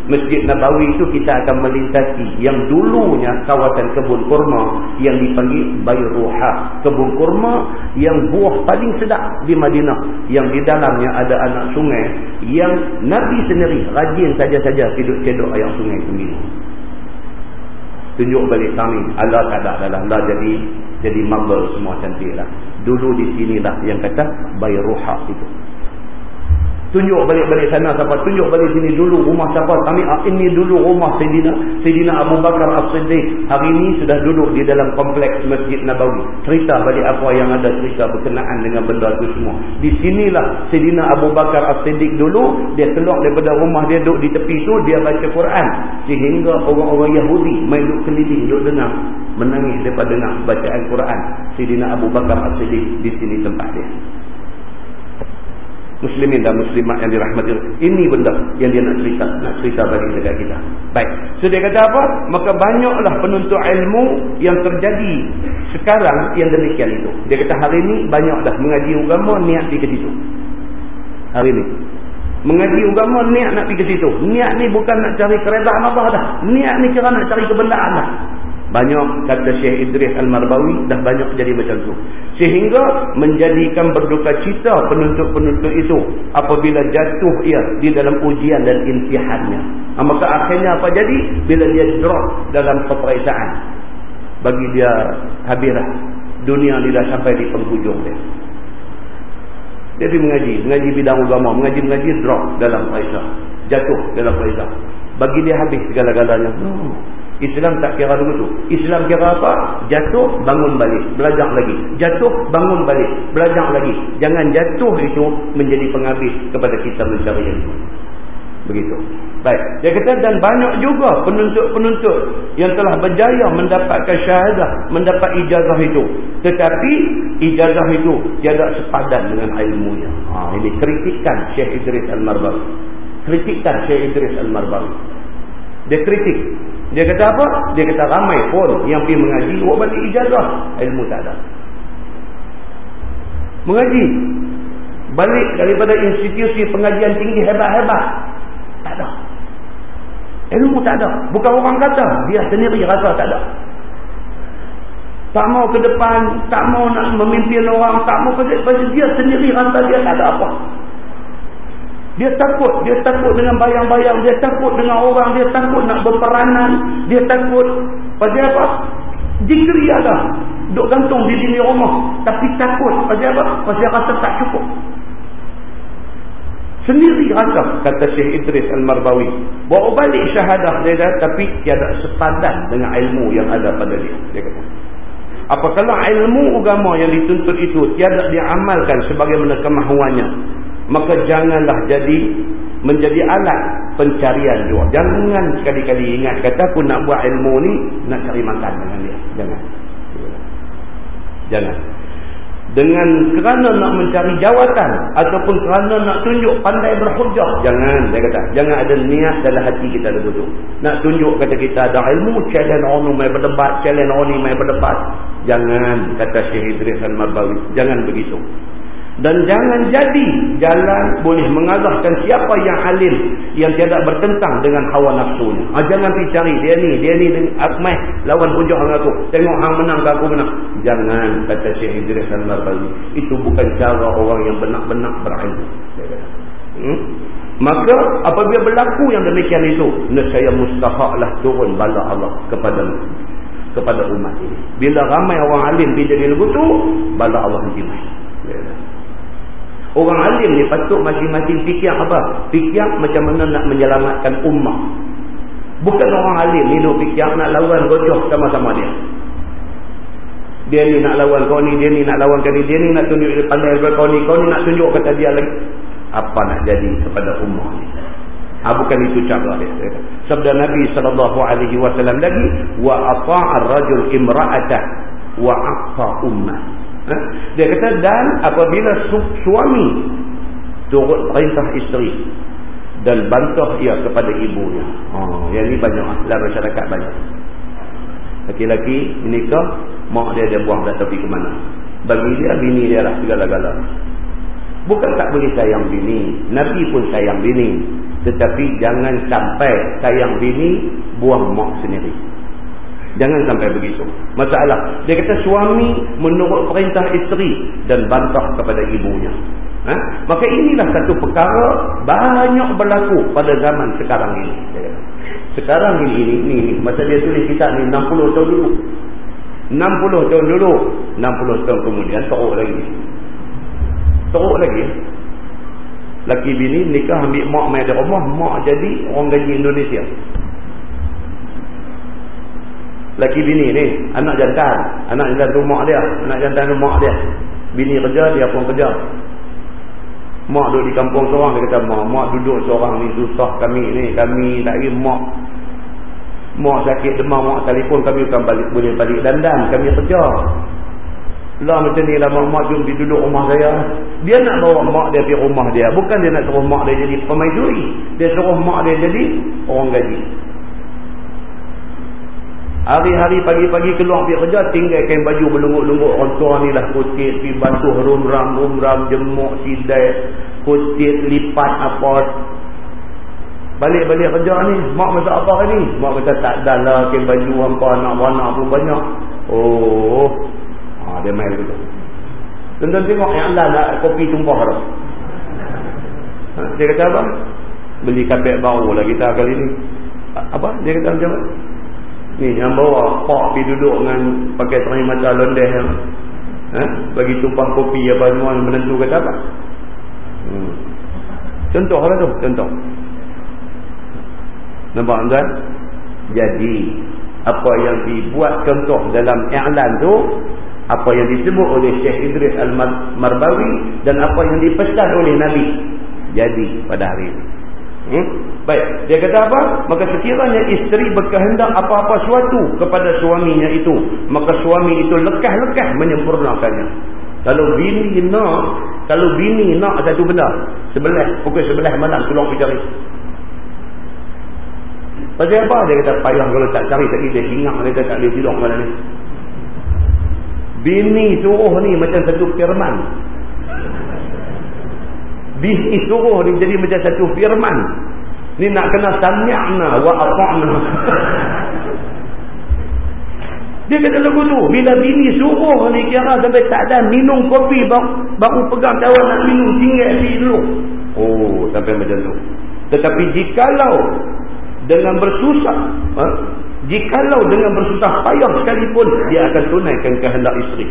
Masjid Nabawi itu kita akan melintasi yang dulunya kawasan kebun kurma yang dipanggil Bayruha. Kebun kurma yang buah paling sedap di Madinah. Yang di dalamnya ada anak sungai yang Nabi sendiri rajin saja-saja hidup cedok ayam sungai itu tunjuk balik kami Allah tak ada dalam Allah jadi jadi marble semua cantik lah. Dulu di sinilah yang kata Bayruha itu Tunjuk balik-balik sana siapa? Tunjuk balik sini dulu rumah siapa? Kami ah, ini dulu rumah Sayyidina, Sayyidina Abu Bakar As-Siddiq. Hari ini sudah duduk di dalam kompleks Masjid Nabawi. Cerita balik apa yang ada cerita berkenaan dengan benda itu semua. Di sinilah Sayyidina Abu Bakar As-Siddiq dulu. Dia keluar daripada rumah dia duduk di tepi itu. Dia baca Quran. Sehingga orang-orang Yahudi main duduk keliling, duduk dengar. Menangis daripada dengar bacaan Quran. Sayyidina Abu Bakar As-Siddiq di sini tempat dia muslimin dan muslimat yang dirahmati ini benda yang dia nak cerita nak cerita bagi dekat kita. Baik. So dia kata apa? Maka banyaklah penuntut ilmu yang terjadi sekarang yang demikian itu. Dia kata hari ini banyaklah mengaji agama niat pergi ke situ. Hari ini. Mengaji agama niat nak pergi ke situ. Niat ni bukan nak cari keredaan Allah dah. Niat ni kira nak cari kebendaan dah banyak kata Syekh Idris Al-Marbawi dah banyak jadi macam tu. Sehingga menjadikan berduka cita penuntut-penuntut itu apabila jatuh ia di dalam ujian dan imtihannya. Ha, maka akhirnya apa jadi? Bila dia drop dalam peperiksaan. Bagi dia habislah. Dunia ni dah sampai di penghujung dia. Dia pergi mengaji. Mengaji bidang agama. Mengaji-mengaji drop dalam periksa. Jatuh dalam periksa. Bagi dia habis segala-galanya. No. Islam tak kira begitu. Islam kira apa? Jatuh, bangun balik. Belajar lagi. Jatuh, bangun balik. Belajar lagi. Jangan jatuh itu menjadi penghabis kepada kita mencari ilmu. Begitu. Baik. Dia kata dan banyak juga penuntut-penuntut yang telah berjaya mendapatkan syahadah, mendapat ijazah itu. Tetapi ijazah itu tiada sepadan dengan ilmunya. Ha, ini kritikan Syekh Idris Al-Marbawi. Kritikan Syekh Idris Al-Marbawi. Dia kritik dia kata apa? Dia kata ramai pun yang pergi mengaji, buat balik ijazah. Ilmu tak ada. Mengaji. Balik daripada institusi pengajian tinggi hebat-hebat. Tak ada. Ilmu tak ada. Bukan orang kata. Dia sendiri rasa tak ada. Tak mau ke depan. Tak mau nak memimpin orang. Tak mau ke depan. Dia sendiri rasa dia tak ada apa. Dia takut, dia takut dengan bayang-bayang, dia takut dengan orang, dia takut nak berperanan, dia takut pasal apa? Dikri ada. Duk gantung di sini rumah, tapi takut pasal apa? Pasal rasa tak cukup. Sendiri rasa kata Syekh Idris Al-Marbawi, bawa balik syahadah dia dah, tapi tiada sepadan dengan ilmu yang ada pada dia. Dia kata. Apa kalau ilmu agama yang dituntut itu tiada diamalkan sebagaimana kemahuannya maka janganlah jadi menjadi alat pencarian juga. Jangan sekali-kali ingat kata aku nak buat ilmu ni nak cari makan dengan dia. Jangan. Jangan dengan kerana nak mencari jawatan ataupun kerana nak tunjuk pandai berhujah jangan saya kata jangan ada niat dalam hati kita ada tu nak tunjuk kata kita ada ilmu challenge orang mai berdebat challenge orang ni mai berdebat jangan kata Syekh Idris Al-Marbawi jangan begitu dan jangan jadi jalan boleh mengalahkan siapa yang alim yang tidak bertentang dengan hawa nafsunya. Ha, jangan pergi cari dia ni, dia ni akmah lawan hujah dengan aku. Tengok hang menang ke aku menang. Jangan kata Syekh Idris Al-Marbali. Itu bukan cara orang yang benar-benar berilmu. Hmm? Maka apabila berlaku yang demikian itu, nescaya mustahaklah turun bala Allah kepada kepada umat ini. Bila ramai orang alim pergi jadi legutu, bala Allah nanti mai. Orang alim ni patut masing-masing fikir apa? Fikir macam mana nak menyelamatkan ummah. Bukan orang alim ni nak fikir nak lawan gojoh sama-sama dia. Dia ni nak lawan kau ni, dia ni nak lawan kau ni, dia ni nak tunjuk pandai daripada kau ni, kau ni nak tunjuk kata dia lagi. Apa nak jadi kepada ummah ni? Ha, bukan itu cara dia. Sabda Nabi SAW lagi, wa ata'ar rajul imra'atah wa aqfa ummah. Ha? Dia kata dan apabila su suami turut perintah isteri dan bantah ia kepada ibunya. Oh, yang ni banyak dalam masyarakat banyak. Laki-laki menikah, mak dia dia buang tak tahu ke mana. Bagi dia bini dia lah segala-gala. Bukan tak boleh sayang bini, Nabi pun sayang bini. Tetapi jangan sampai sayang bini buang mak sendiri. Jangan sampai begitu. Masalah. Dia kata suami menurut perintah isteri dan bantah kepada ibunya. Ha? Maka inilah satu perkara banyak berlaku pada zaman sekarang ini. Sekarang ini, ini, ini, ini. Masa dia tulis kita ni 60 tahun dulu. 60 tahun dulu. 60 tahun kemudian teruk lagi. Teruk lagi. Laki bini nikah ambil mak main di rumah. Mak jadi orang gaji Indonesia. Laki bini ni, anak jantan. Anak jantan tu mak dia. Anak jantan tu mak dia. Bini kerja, dia pun kerja. Mak duduk di kampung seorang, dia kata, mak, mak duduk seorang ni susah kami ni. Kami tak lagi mak. Mak sakit demam, mak telefon kami bukan balik, boleh balik dandan. Kami kerja. Lah macam ni lah mak jom pergi duduk rumah saya. Dia nak bawa mak dia pergi rumah dia. Bukan dia nak suruh mak dia jadi pemaisuri. Dia suruh mak dia jadi orang gaji. Hari-hari pagi-pagi keluar pergi kerja, tinggal kain baju berlungguk-lungguk. Orang tua ni lah kutip, pergi bantu rumram, rumram, jemuk, sidai, kutip, lipat apa. Balik-balik kerja ni, mak masak apa ni? Mak kata tak dah lah kain baju apa, anak-anak pun banyak. Oh, ha, dia main dulu. Tuan-tuan tengok yang lah nak kopi tumpah tu. Ha, dia kata apa? Beli kapek baru lah kita kali ni. Apa? Dia kata macam mana? Ni yang bawa pak pergi duduk dengan pakai terangi mata londeh yang ha? bagi tumpang kopi apa semua menentu kata apa. Hmm. Contoh lah tu, contoh. Nampak tuan? Jadi, apa yang dibuat contoh dalam i'lan tu, apa yang disebut oleh Syekh Idris Al-Marbawi dan apa yang dipesan oleh Nabi. Jadi pada hari ini. Hmm? Baik, dia kata apa? Maka sekiranya isteri berkehendak apa-apa suatu kepada suaminya itu, maka suami itu lekah-lekah menyempurnakannya. Kalau bini nak, kalau bini nak satu benda, sebelah, pukul sebelah malam tolong pergi cari. Pasal apa? Dia kata payah kalau tak cari tadi dia hingang dia tak boleh tidur mana ni. Bini suruh ni macam satu firman bihi suruh ni jadi macam satu firman. Ni nak kena sami'na wa ata'na. Dia kata lagu tu bila bini suruh ni kira sampai tak ada minum kopi baru, baru pegang cawan nak minum tinggal di dulu. Oh sampai macam tu. Tetapi jikalau dengan bersusah ha? jikalau dengan bersusah payah sekalipun dia akan tunaikan kehendak isteri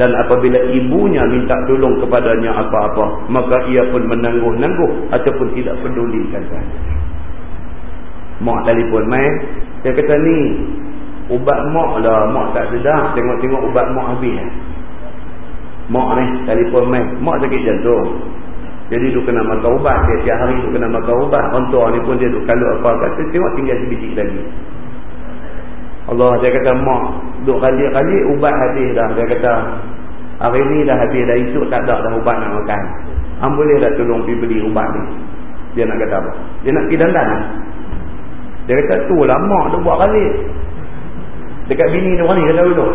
dan apabila ibunya minta tolong kepadanya apa-apa maka ia pun menangguh-nangguh ataupun tidak pedulikan sahaja mak telefon main dia kata ni ubat mak lah mak tak sedar tengok-tengok ubat mak habis mak ni telefon main mak sakit jantung Jadi dia kena makan ubat. Dia tiap hari dia kena makan ubat. Orang tua ni pun dia duk kalut apa. Kata tengok tinggal sebiji lagi. Allah dia kata mak duk kali-kali ubat habis dah. Dia kata hari ni dah habis dah esok tak ada dah ubat nak makan. Hang boleh dah tolong pergi beli ubat ni. Dia nak kata apa? Dia nak pergi dandan. Dia kata tu lah mak tu buat kali. Dekat bini dia orang ni kata dulu.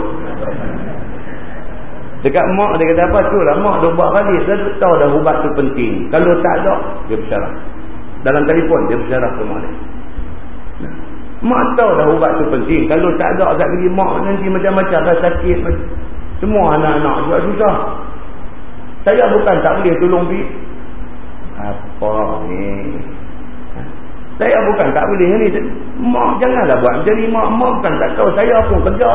Dekat mak dia kata apa tu lah mak dia buat kali. Dia tahu dah ubat tu penting. Kalau tak ada dia bersyarah. Dalam telefon dia bersyarah ke mak dia. Mak tahu dah ubat tu penting. Kalau tak ada kat diri mak nanti macam-macam dah sakit. Semua anak-anak juga susah. Saya bukan tak boleh tolong pergi. Apa ni? Saya bukan tak boleh ni. Mak janganlah buat. Jadi mak, mak bukan tak tahu. Saya pun kerja.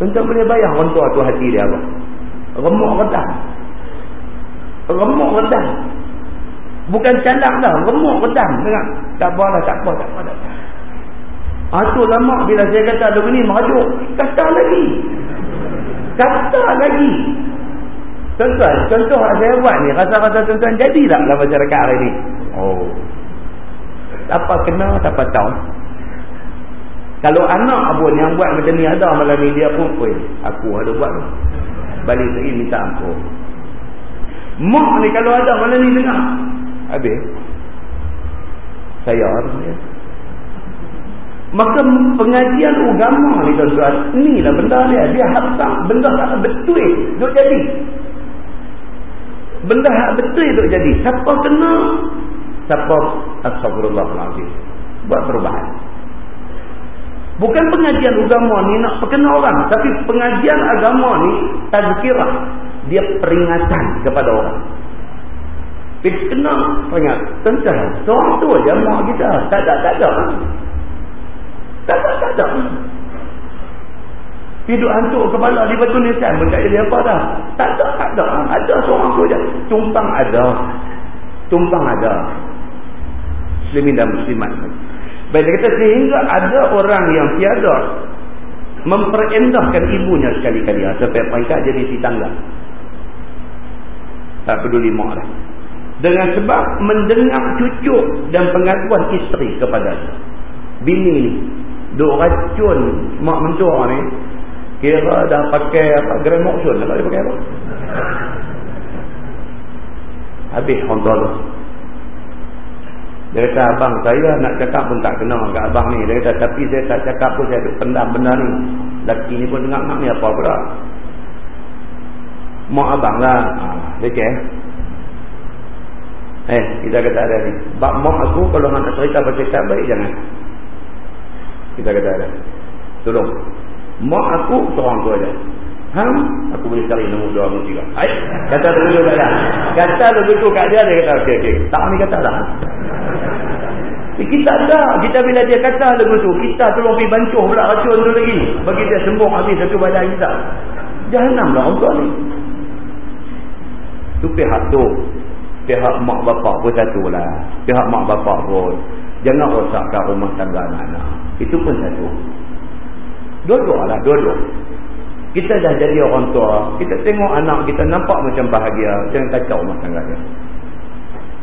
Tentu boleh bayang orang tua tu hati dia apa. Remuk redah. Remuk redah. Bukan calak dah. Remuk redah. Tak apa lah. Tak apa. Tak apa. Tak apa. Itu lama bila saya kata ada ni merajuk. Kata lagi. Kata lagi. Tuan-tuan. Contoh saya buat ni. Rasa-rasa tuan-tuan jadilah dalam masyarakat hari ni. Oh. Apa kena, apa tahu. Kalau anak pun yang buat macam ni ada malam ni dia pun, Oi, aku ada buat. Balik lagi minta ampun. Mak ni kalau ada malam ni dengar. Habis. Saya harus ya. Maka pengajian agama ni tuan-tuan, inilah benda dia. Dia hasang benda tak betul duk jadi. Benda hak betul duk jadi. Siapa kena siapa astagfirullahalazim buat perubahan bukan pengajian agama ni nak perkena orang tapi pengajian agama ni tazkirah dia peringatan kepada orang bila kena peringat tentang seorang tu aja mak kita tak ada tak ada tak ada tak ada hidup hantuk kepala di batu nisan pun tak jadi apa dah tak ada tak ada ada seorang tu aja tumpang ada tumpang ada muslimin dan muslimat. Baik dia kata sehingga ada orang yang tiada memperendahkan ibunya sekali-kali ha, sampai pangkat jadi si tangga. Tak peduli mak dah. Dengan sebab mendengar cucu dan pengakuan isteri kepada dia. Bini ni duk racun mak mentua ni kira dah pakai apa gramoxone tak dia pakai apa habis tu dia kata abang saya nak cakap pun tak kena kat abang ni. Dia kata tapi saya tak cakap pun saya duk pendam benda ni. Laki ni pun dengar nak ni apa pula. Mak abang lah. Ha, okay. Eh kita kata ada ni. Bak mak aku kalau nak cerita tak baik jangan. Kita kata ada. Tolong. Mak aku seorang tu aja. Ha? Aku boleh cari nombor dua nombor tiga. Hai. Kata begitu kat dia. Kata begitu kat dia dia kata okey okey. Tak ni kata dah. Eh, kita ada. Kita bila dia kata lagu tu. Kita tolong pergi bancuh pula racun tu lagi. Bagi dia sembuh habis satu badan kita. Jahannam lah orang ni. Tu pihak tu. Pihak mak bapak pun satu lah. Pihak mak bapak pun. Jangan rosakkan rumah tangga anak-anak. Itu pun satu. Dua-dua lah. Dua-dua. Kita dah jadi orang tua. Kita tengok anak kita nampak macam bahagia. Jangan kacau rumah tangga dia.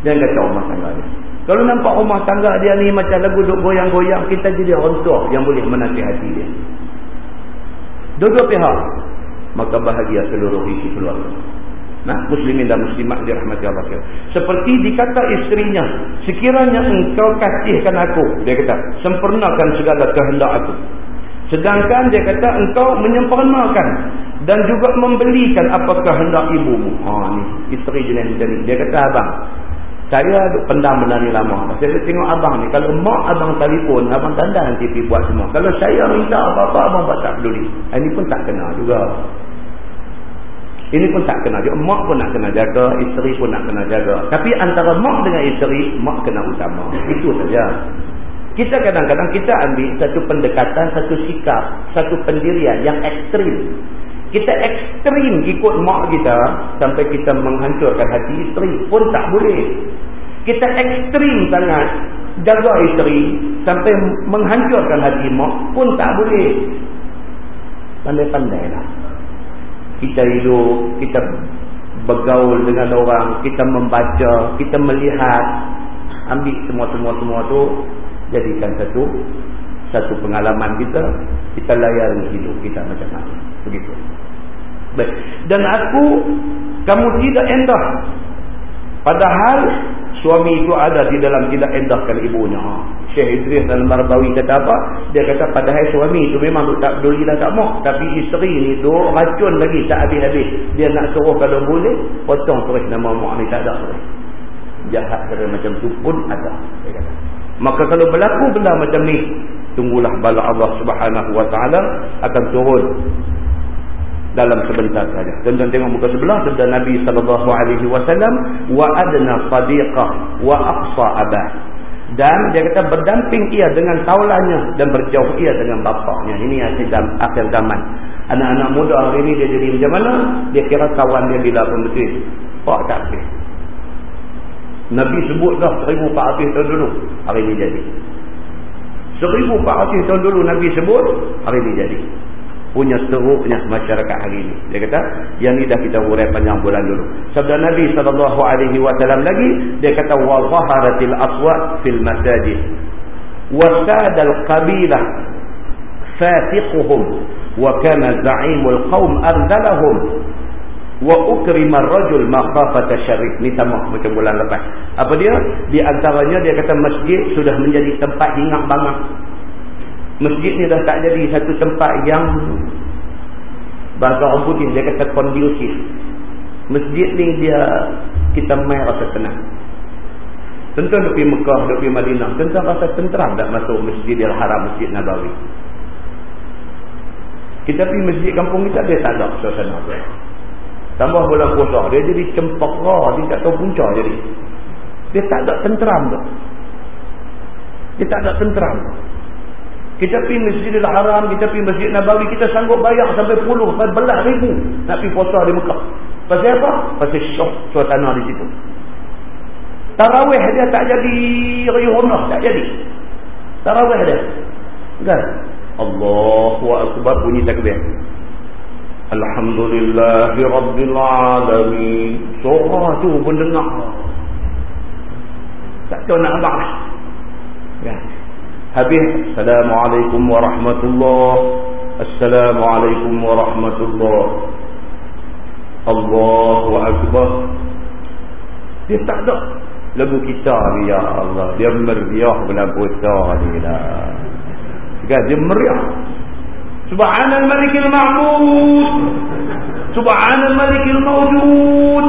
Jangan kacau rumah tangga dia. Kalau nampak rumah tangga dia ni macam lagu duk goyang-goyang, kita jadi orang tua yang boleh menasihati dia. Dua-dua pihak. Maka bahagia seluruh isi keluarga. Nah, muslimin dan muslimat dirahmati Allah. Seperti dikata isterinya, sekiranya engkau kasihkan aku, dia kata, sempurnakan segala kehendak aku. Sedangkan dia kata engkau menyempurnakan dan juga membelikan apa kehendak ibumu. Ha ni, isteri jenis macam ni. Dia kata abang, saya duk pendam benda ni lama. Saya tengok abang ni. Kalau mak abang telefon, abang tanda nanti pergi buat semua. Kalau saya minta apa-apa, abang buat tak peduli. Ini pun tak kena juga. Ini pun tak kena juga. Mak pun nak kena jaga, isteri pun nak kena jaga. Tapi antara mak dengan isteri, mak kena utama. Itu saja. Kita kadang-kadang kita ambil satu pendekatan, satu sikap, satu pendirian yang ekstrim. Kita ekstrim ikut mak kita sampai kita menghancurkan hati isteri pun tak boleh. Kita ekstrim sangat jaga isteri sampai menghancurkan hati mak pun tak boleh. Pandai-pandailah. Kita hidup, kita bergaul dengan orang, kita membaca, kita melihat, ambil semua-semua-semua tu jadikan satu satu pengalaman kita, kita layari hidup kita macam mana. Begitu. Baik. Dan aku, kamu tidak endah. Padahal suami itu ada di dalam tidak endahkan ibunya. Syekh Idris dan Marbawi kata apa? Dia kata padahal suami itu memang tak peduli dah tak mau. Tapi isteri ni tu racun lagi tak habis-habis. Dia nak suruh kalau boleh, potong terus nama mak ni tak ada. Jahat kata macam tu pun ada. Maka kalau berlaku benda macam ni, tunggulah bala Allah Subhanahu Wa Taala akan turun dalam sebentar saja. Tuan-tuan tengok muka sebelah sabda Nabi sallallahu alaihi wasallam wa adna sadiqah wa aqsa abah. Dan dia kata berdamping ia dengan taulannya dan berjauh ia dengan bapaknya. Ini akhir zaman. Anak-anak muda hari ini dia jadi macam mana? Dia kira kawan dia bila pun betul. Pak tak habis. Nabi sebut dah 1400 tahun dulu. Hari ini jadi. 1400 tahun dulu Nabi sebut. Hari ini jadi punya teruknya masyarakat hari ini. Dia kata, yang ni dah kita hurai panjang bulan dulu. Sabda Nabi SAW lagi, dia kata, وَظَهَرَتِ الْأَصْوَةِ فِي الْمَسَاجِدِ وَسَادَ الْقَبِيلَةِ فَاتِقُهُمْ وَكَانَ زَعِيمُ الْقَوْمِ أَرْذَلَهُمْ وَأُكْرِمَ الرَّجُلْ مَخَافَةَ شَرِقِ Ini sama macam bulan lepas. Apa dia? Di antaranya dia kata masjid sudah menjadi tempat hingat banget masjid ni dah tak jadi satu tempat yang orang putih. Dia kata kondusif masjid ni dia kita main rasa tenang tentu dia pergi Mekah dia pergi Madinah tentu rasa tenteram tak masuk masjidil haram masjid Nabawi? Kita pergi masjid kampung kita dia tak ada suasana tu tambah bulan puasa dia jadi cempaka dia tak tahu punca jadi. Dia tak ada tenteram tu. Dia tak ada tenteram tu kita pergi Masjidil Haram, kita pergi Masjid Nabawi, kita sanggup bayar sampai puluh, sampai belas ribu nak pergi puasa di Mekah. Pasal apa? Pasal syok suasana di situ. Tarawih dia tak jadi riyuhunah, tak jadi. Tarawih dia. Kan? Allahu Akbar bunyi takbir. Alhamdulillahi Rabbil Alamin. Surah tu pun dengar. Tak tahu nak abang. Ya. Habis Assalamualaikum warahmatullahi Assalamualaikum warahmatullahi Allahu Akbar Dia tak ada Lagu kita ni ya Allah Dia meriah bulan puasa ni lah Kan dia meriah Subhanal malikil ma'bud Subhanal malikil mawjud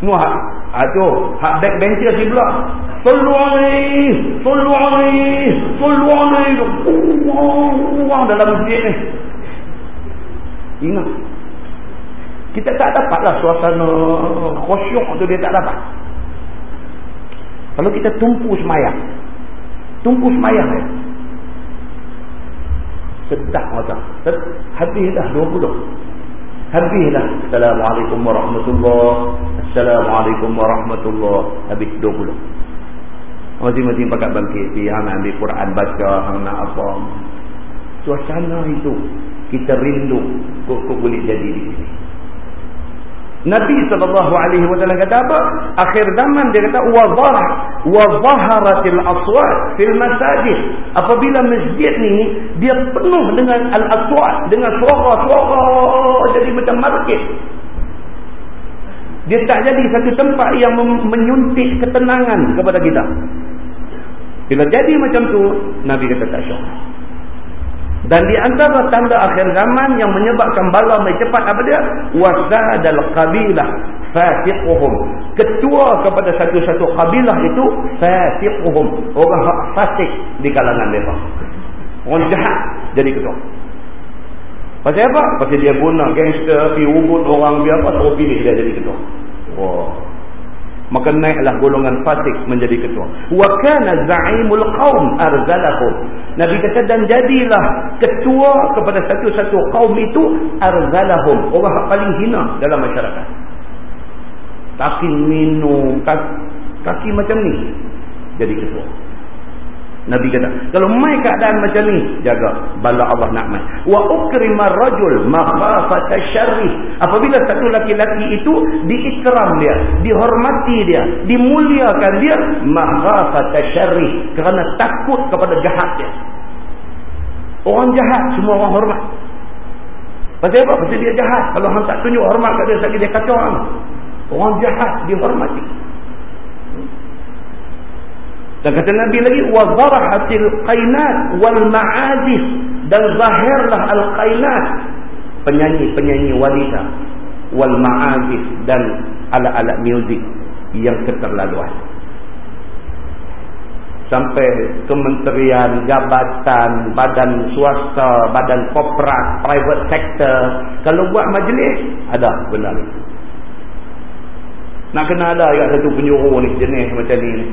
Semua Aduh, hak backbencher sebelah Sallu alaih, sallu alaih, sallu alaih. Uang dalam masjid ni. Ingat. Kita tak dapatlah suasana khusyuk tu dia tak dapat. Kalau kita tumpu semayang. Tumpu semayang ya. Sedap macam. Habis dah 20. Habislah. Assalamualaikum warahmatullahi Assalamualaikum warahmatullahi Habis 20. Masing-masing pakai bangkit Dia nak ambil Quran baca Hang nak apa Suasana itu Kita rindu Kok, kok boleh jadi di sini Nabi SAW kata apa? Akhir zaman dia kata wazah wazaharatil aswat fil masajid. Apabila masjid ni dia penuh dengan al aswat dengan suara-suara jadi macam market. Dia tak jadi satu tempat yang menyuntik ketenangan kepada kita. Bila jadi macam tu, Nabi kata tak syok. Dan di antara tanda akhir zaman yang menyebabkan bala mai cepat apa dia? Wasadal qabilah fasiquhum. Ketua kepada satu-satu kabilah itu fasiquhum. Orang fasik di kalangan mereka. Orang jahat jadi ketua. Pasal apa? Pasal dia guna gangster, pergi ubut orang biar apa, pilih dia jadi ketua. Wah maka naiklah golongan fasik menjadi ketua. Wa kana za'imul qaum arzalahum. Nabi kata dan jadilah ketua kepada satu-satu kaum itu arzalahum. Orang paling hina dalam masyarakat. Kaki minum kaki, kaki macam ni jadi ketua Nabi kata, kalau mai keadaan macam ni, jaga bala Allah nak mai. Wa ukrimar rajul makhafata syarri. Apabila satu laki-laki itu diikram dia, dihormati dia, dimuliakan dia makhafata syarri kerana takut kepada jahat dia. Orang jahat semua orang hormat. Pasal apa? Pasal dia jahat. Kalau hang tak tunjuk hormat kat dia, tak dia kacau orang. Orang jahat dihormati. Dan kata Nabi lagi wa zarahatil qainat wal ma'azif dan zahirlah al qainat penyanyi-penyanyi wanita wal ma'azif dan alat-alat muzik yang keterlaluan. Sampai kementerian, jabatan, badan swasta, badan korporat, private sector kalau buat majlis ada benar. Nak kena ada juga satu penyuruh ni jenis macam ni.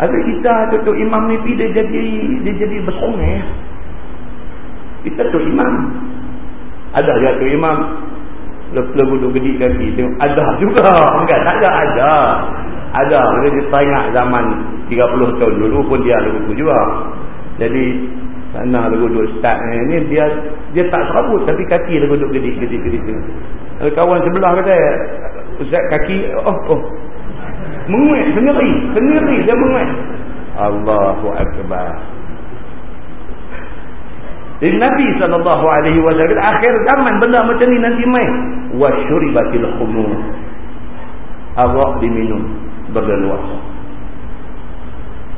Ada kita tu imam ni pi dia jadi dia jadi bersongai. Kita tu imam. Ada juga tu imam. Lagu duduk gedik kaki tengok ada juga. Enggak tak ada ada. Ada. Dia tanya zaman 30 tahun dulu pun dia lagu tu juga. Jadi sana lagu duduk start ni. Dia dia tak serabut tapi kaki lagu duduk gedik gedik gedik kawan sebelah kata ustaz kaki oh oh menguat sendiri sendiri dia menguat Allahu Akbar. Jadi Nabi SAW akhir zaman benda macam ni nanti main wasyuribatil khumur. Arak diminum berleluasa.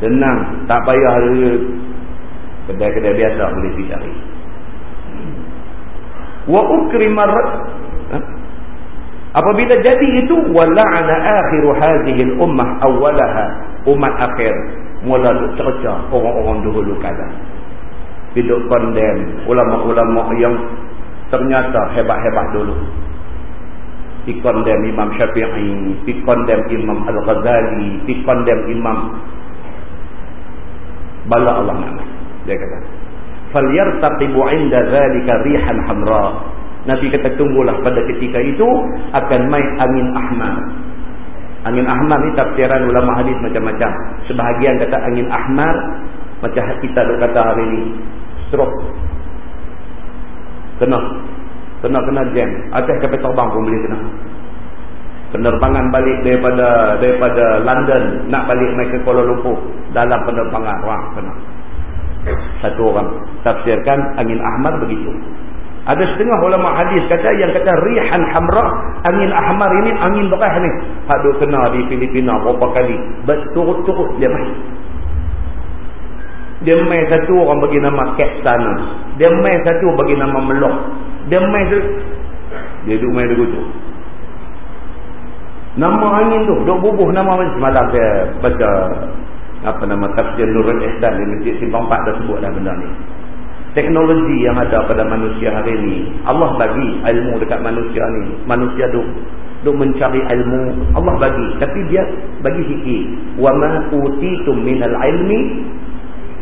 Senang tak payah kedai-kedai biasa boleh pergi cari. Wa ukrimar? Apabila jadi itu wala'ana akhiru hadhihi al-ummah awwalaha umat akhir mula duk cerca orang-orang dahulu kala. Hidup kondem ulama-ulama yang ternyata hebat-hebat dulu. Pi kondem Imam Syafi'i, pi kondem Imam Al-Ghazali, pi kondem Imam Bala Allah. Dia kata, "Falyartaqibu 'inda dhalika rihan hamra." Nabi kata tunggulah pada ketika itu akan main angin ahmar. Angin ahmar ni tafsiran ulama hadis macam-macam. Sebahagian kata angin ahmar macam kita dah kata hari ni stroke. Kena. Kena kena jam. Atas kapal terbang pun boleh kena. Penerbangan balik daripada daripada London nak balik mai ke Kuala Lumpur dalam penerbangan wah kena. Satu orang tafsirkan angin ahmar begitu. Ada setengah ulama hadis kata yang kata rihan hamra, angin ahmar ini angin beras ni. Hak duk kena di Filipina berapa kali. Berturut-turut dia main. Dia main satu orang bagi nama Captain. Dia main satu bagi nama Melok. Dia main tu. Dia duk dulu tu. Nama angin tu, duk bubuh nama macam semalam saya baca apa nama tafsir Nurul Ihsan di Masjid Simpang 4 dah sebut dah benda ni teknologi yang ada pada manusia hari ini Allah bagi ilmu dekat manusia ni. Manusia duk duk mencari ilmu Allah bagi. Tapi dia bagi sikit wa ma utitum minal ilmi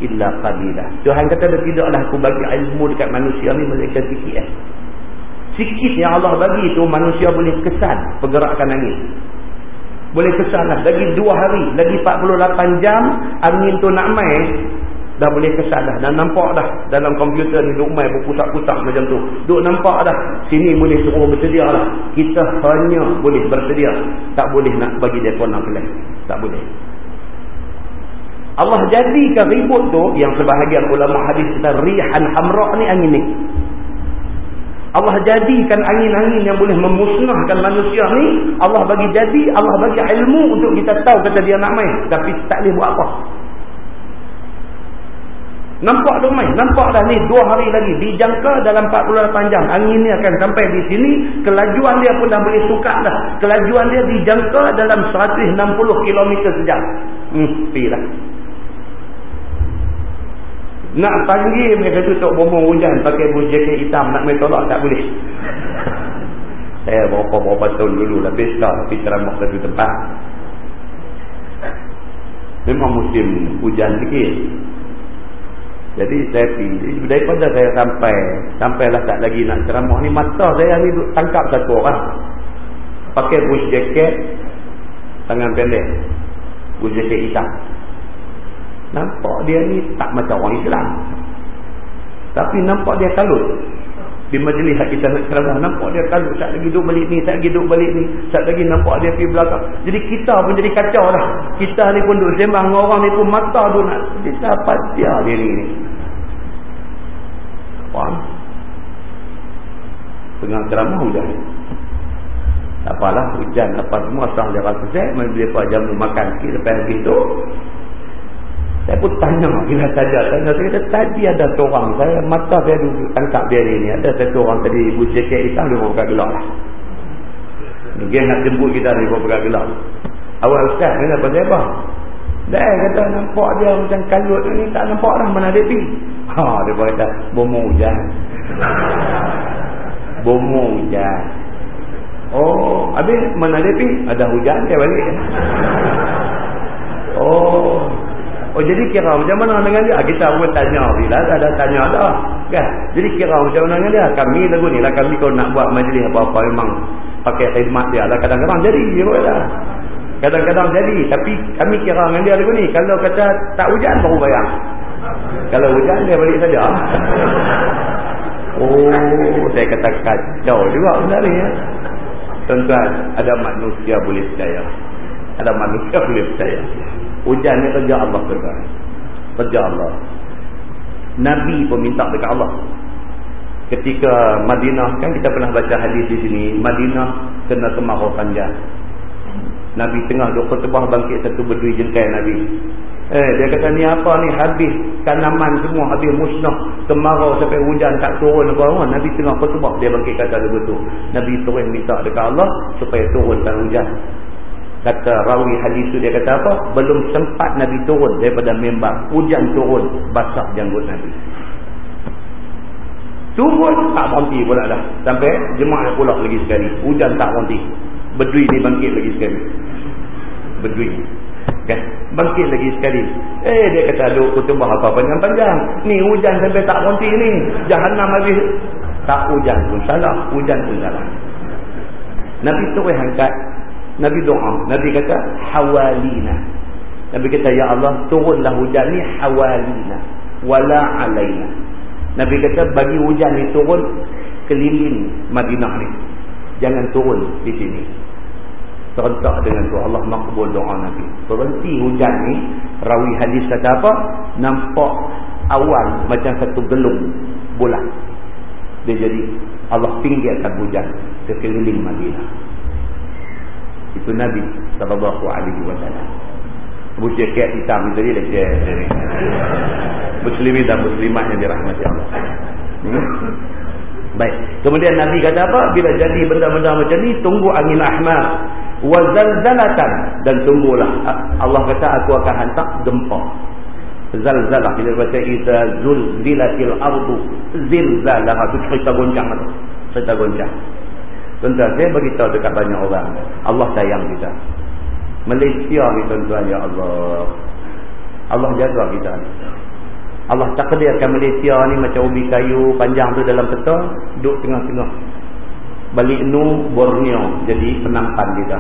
illa qalila. Tuhan kata tidaklah aku bagi ilmu dekat manusia ni melainkan sikit eh. Sikit yang Allah bagi tu manusia boleh kesan pergerakan angin. Boleh kesan lah. Lagi 2 hari lagi 48 jam angin tu nak main dah boleh kesan dah. Dan nampak dah dalam komputer ni duk main berputar-putar macam tu. Duk nampak dah sini boleh suruh bersedia lah. Kita hanya boleh bersedia. Tak boleh nak bagi dia nak kelas tak boleh. Allah jadikan ribut tu yang sebahagian ulama hadis kata rihan hamra' ni angin ni. Allah jadikan angin-angin yang boleh memusnahkan manusia ni Allah bagi jadi Allah bagi ilmu untuk kita tahu kata dia nak main. Tapi tak boleh buat apa Nampak tu main. Nampak dah ni dua hari lagi. Dijangka dalam 48 jam. Angin ni akan sampai di sini. Kelajuan dia pun dah boleh suka dah. Kelajuan dia dijangka dalam 160 km sejam. Hmm, pergi lah. Nak panggil mereka tutup bombong hujan. Pakai bus jaket hitam. Nak main tolak tak boleh. Saya berapa-berapa tahun dulu lah. Besar. Tapi ceramah satu tempat. Memang musim hujan sikit. Jadi saya pilih daripada saya sampai sampailah tak lagi nak ceramah ni mata saya ni tangkap satu orang. Pakai bush jacket tangan pendek. Bush jacket hitam. Nampak dia ni tak macam orang Islam. Tapi nampak dia kalut. Di majlis kita nak ceramah. Nampak dia kalut. Saat lagi duduk balik ni. Saat lagi duduk balik ni. Saat lagi nampak dia pergi belakang. Jadi kita pun jadi kacau lah. Kita ni pun duduk sembang dengan orang ni pun mata tu nak. Kita apa dia dia ni. Faham? Tengah ceramah hujan. Tak apalah hujan apa semua asal dia rasa saya. Bila apa jamu makan sikit lepas habis tu. Saya pun tanya bila saja tanya saya kata tadi ada seorang saya mata saya duduk tangkap dia ni ada satu orang tadi ibu jaket hitam dia buka gelap lah. Dia nak jemput kita ni buka gelap. Awal ustaz apa saya apa? Dah kata nampak dia macam kalut ni tak nampak lah mana dia pergi. Ha dia kata bomo hujan. bomo hujan. Oh, habis mana dia pergi? Ada hujan dia balik. Oh, Oh jadi kira macam mana dengan dia? Ah, kita pun tanya bila dah ada tanya dah. Kan? Jadi kira macam mana dengan dia? Kami lagu ni lah kami kalau nak buat majlis apa-apa memang pakai khidmat dia lah kadang-kadang jadi lah. Kadang-kadang jadi tapi kami kira dengan dia lagu ni kalau kata tak hujan baru bayar. Kalau hujan dia balik saja. Oh, saya kata kacau juga sebenarnya. Ya. Tuan-tuan, ada manusia boleh percaya. Ada manusia boleh percaya. Hujan ni kerja Allah kerja. Kerja Allah. Nabi pun minta dekat Allah. Ketika Madinah, kan kita pernah baca hadis di sini. Madinah kena kemarau panjang. Nabi tengah duk khutbah bangkit satu berdui jengkai Nabi. Eh, dia kata ni apa ni habis tanaman semua habis musnah kemarau sampai hujan tak turun apa-apa. Nabi tengah khutbah dia bangkit kata begitu. Nabi turun minta dekat Allah supaya turunkan hujan kata rawi hadis tu dia kata apa? Belum sempat Nabi turun daripada mimbar. Hujan turun basah janggut Nabi. Turun tak berhenti pula dah. Sampai jemaah pula lagi sekali. Hujan tak berhenti. Berdui ni bangkit lagi sekali. Berdui. Kan bangkit lagi sekali. Eh dia kata aduh kutubah apa panjang-panjang ni? Hujan sampai tak berhenti ni. Jahannam habis. Tak hujan pun salah. Hujan pun salah. Nabi turun angkat Nabi doa. Nabi kata hawalina. Nabi kata ya Allah turunlah hujan ni hawalina wala alaina. Nabi kata bagi hujan ni turun keliling Madinah ni. Jangan turun di sini. Serentak dengan tu Allah makbul doa Nabi. Berhenti hujan ni rawi hadis kata apa? Nampak awan macam satu gelung bulan. Dia jadi Allah tinggalkan hujan keliling Madinah. Itu Nabi sallallahu alaihi wasallam. Abu Jakat hitam itu dia dia. Muslimin dan muslimat yang dirahmati Allah. Hmm? Baik. Kemudian Nabi kata apa? Bila jadi benda-benda macam ni, tunggu angin ahmar. Wazalzalatan. Dan tunggulah. Allah kata aku akan hantar gempa. Zalzalah. Kita baca iza zulzilatil ardu. Zilzalah. Itu cerita goncang. Cerita goncang. Tuan-tuan, saya beritahu dekat banyak orang. Allah sayang kita. Malaysia ni tuan-tuan, ya Allah. Allah jaga kita. Allah takdirkan Malaysia ni macam ubi kayu panjang tu dalam peta. Duduk tengah-tengah. Balik nu Borneo jadi penampan kita.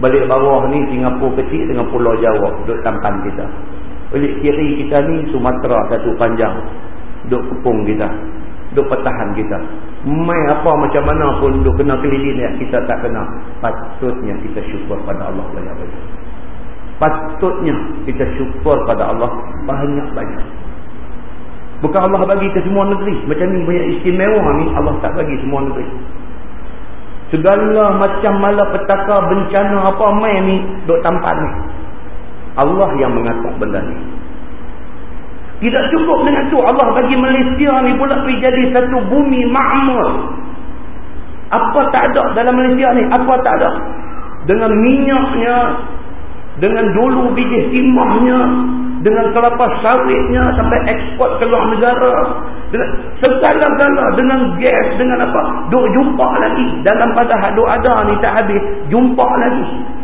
Balik bawah ni Singapura kecil dengan pulau Jawa. Duduk tampan kita. Balik kiri kita ni Sumatera satu panjang. Duduk kepung kita. Duduk pertahan kita mai apa macam mana pun duk kena keliling ya kita tak kena. Patutnya kita syukur pada Allah banyak-banyak patutnya kita syukur pada Allah banyak-banyak. Bukan Allah bagi ke semua negeri. Macam ni banyak istimewa ni Allah tak bagi semua negeri. Segala macam malapetaka bencana apa mai ni duk tampak ni. Allah yang mengatur benda ni tidak cukup dengan tu Allah bagi Malaysia ni pula pergi jadi satu bumi makmur. Apa tak ada dalam Malaysia ni? Apa tak ada? Dengan minyaknya, dengan dulu biji timahnya, dengan kelapa sawitnya sampai ekspor ke luar negara. Dengan segala-gala, dengan gas, dengan apa. Duk jumpa lagi. Dalam pada haduk ada ni tak habis. Jumpa lagi.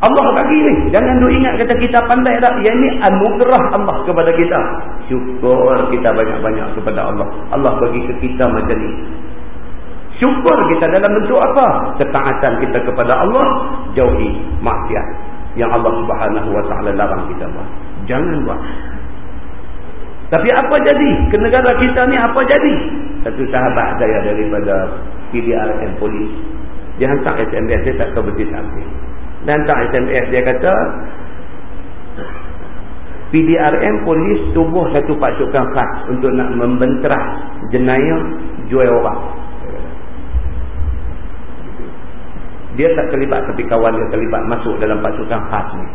Allah bagi ni. Jangan duk ingat kata kita pandai tak. Yang ni anugerah Allah kepada kita. Syukur kita banyak-banyak kepada Allah. Allah bagi ke kita macam ni. Syukur kita dalam bentuk apa? Ketaatan kita kepada Allah. Jauhi maksiat. yang Allah Subhanahu Wa Taala larang kita buat. Jangan buat. Tapi apa jadi? Ke negara kita ni apa jadi? Satu sahabat saya daripada PDRM polis. Dia hantar SMS, dia tak tahu betul Dia hantar SMS, dia kata, PDRM polis tubuh satu pasukan khas untuk nak membenterah jenayah jual orang. Dia tak terlibat tapi kawan dia terlibat masuk dalam pasukan khas ni.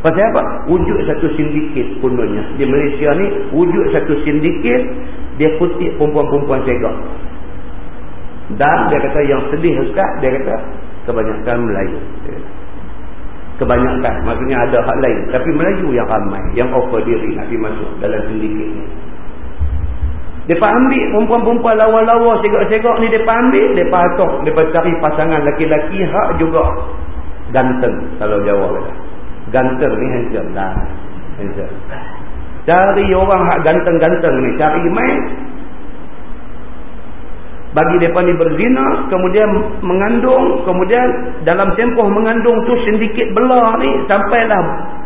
Pasal apa? Wujud satu sindiket kononnya. Di Malaysia ni, wujud satu sindiket, dia kutip perempuan-perempuan segak. Dan dia kata yang sedih Ustaz, dia kata kebanyakan Melayu. Kebanyakan, maksudnya ada hak lain. Tapi Melayu yang ramai, yang offer diri nak masuk dalam sindiket ni. Mereka ambil perempuan-perempuan lawa-lawa segak-segak ni, mereka ambil, mereka atok, mereka cari pasangan laki-laki hak juga ganteng, kalau Jawa kata. Ganteng ni handsome lah. Handsome. Cari orang hak ganteng-ganteng ni. Cari main. Bagi mereka ni berzina. Kemudian mengandung. Kemudian dalam tempoh mengandung tu sedikit belah ni. Sampailah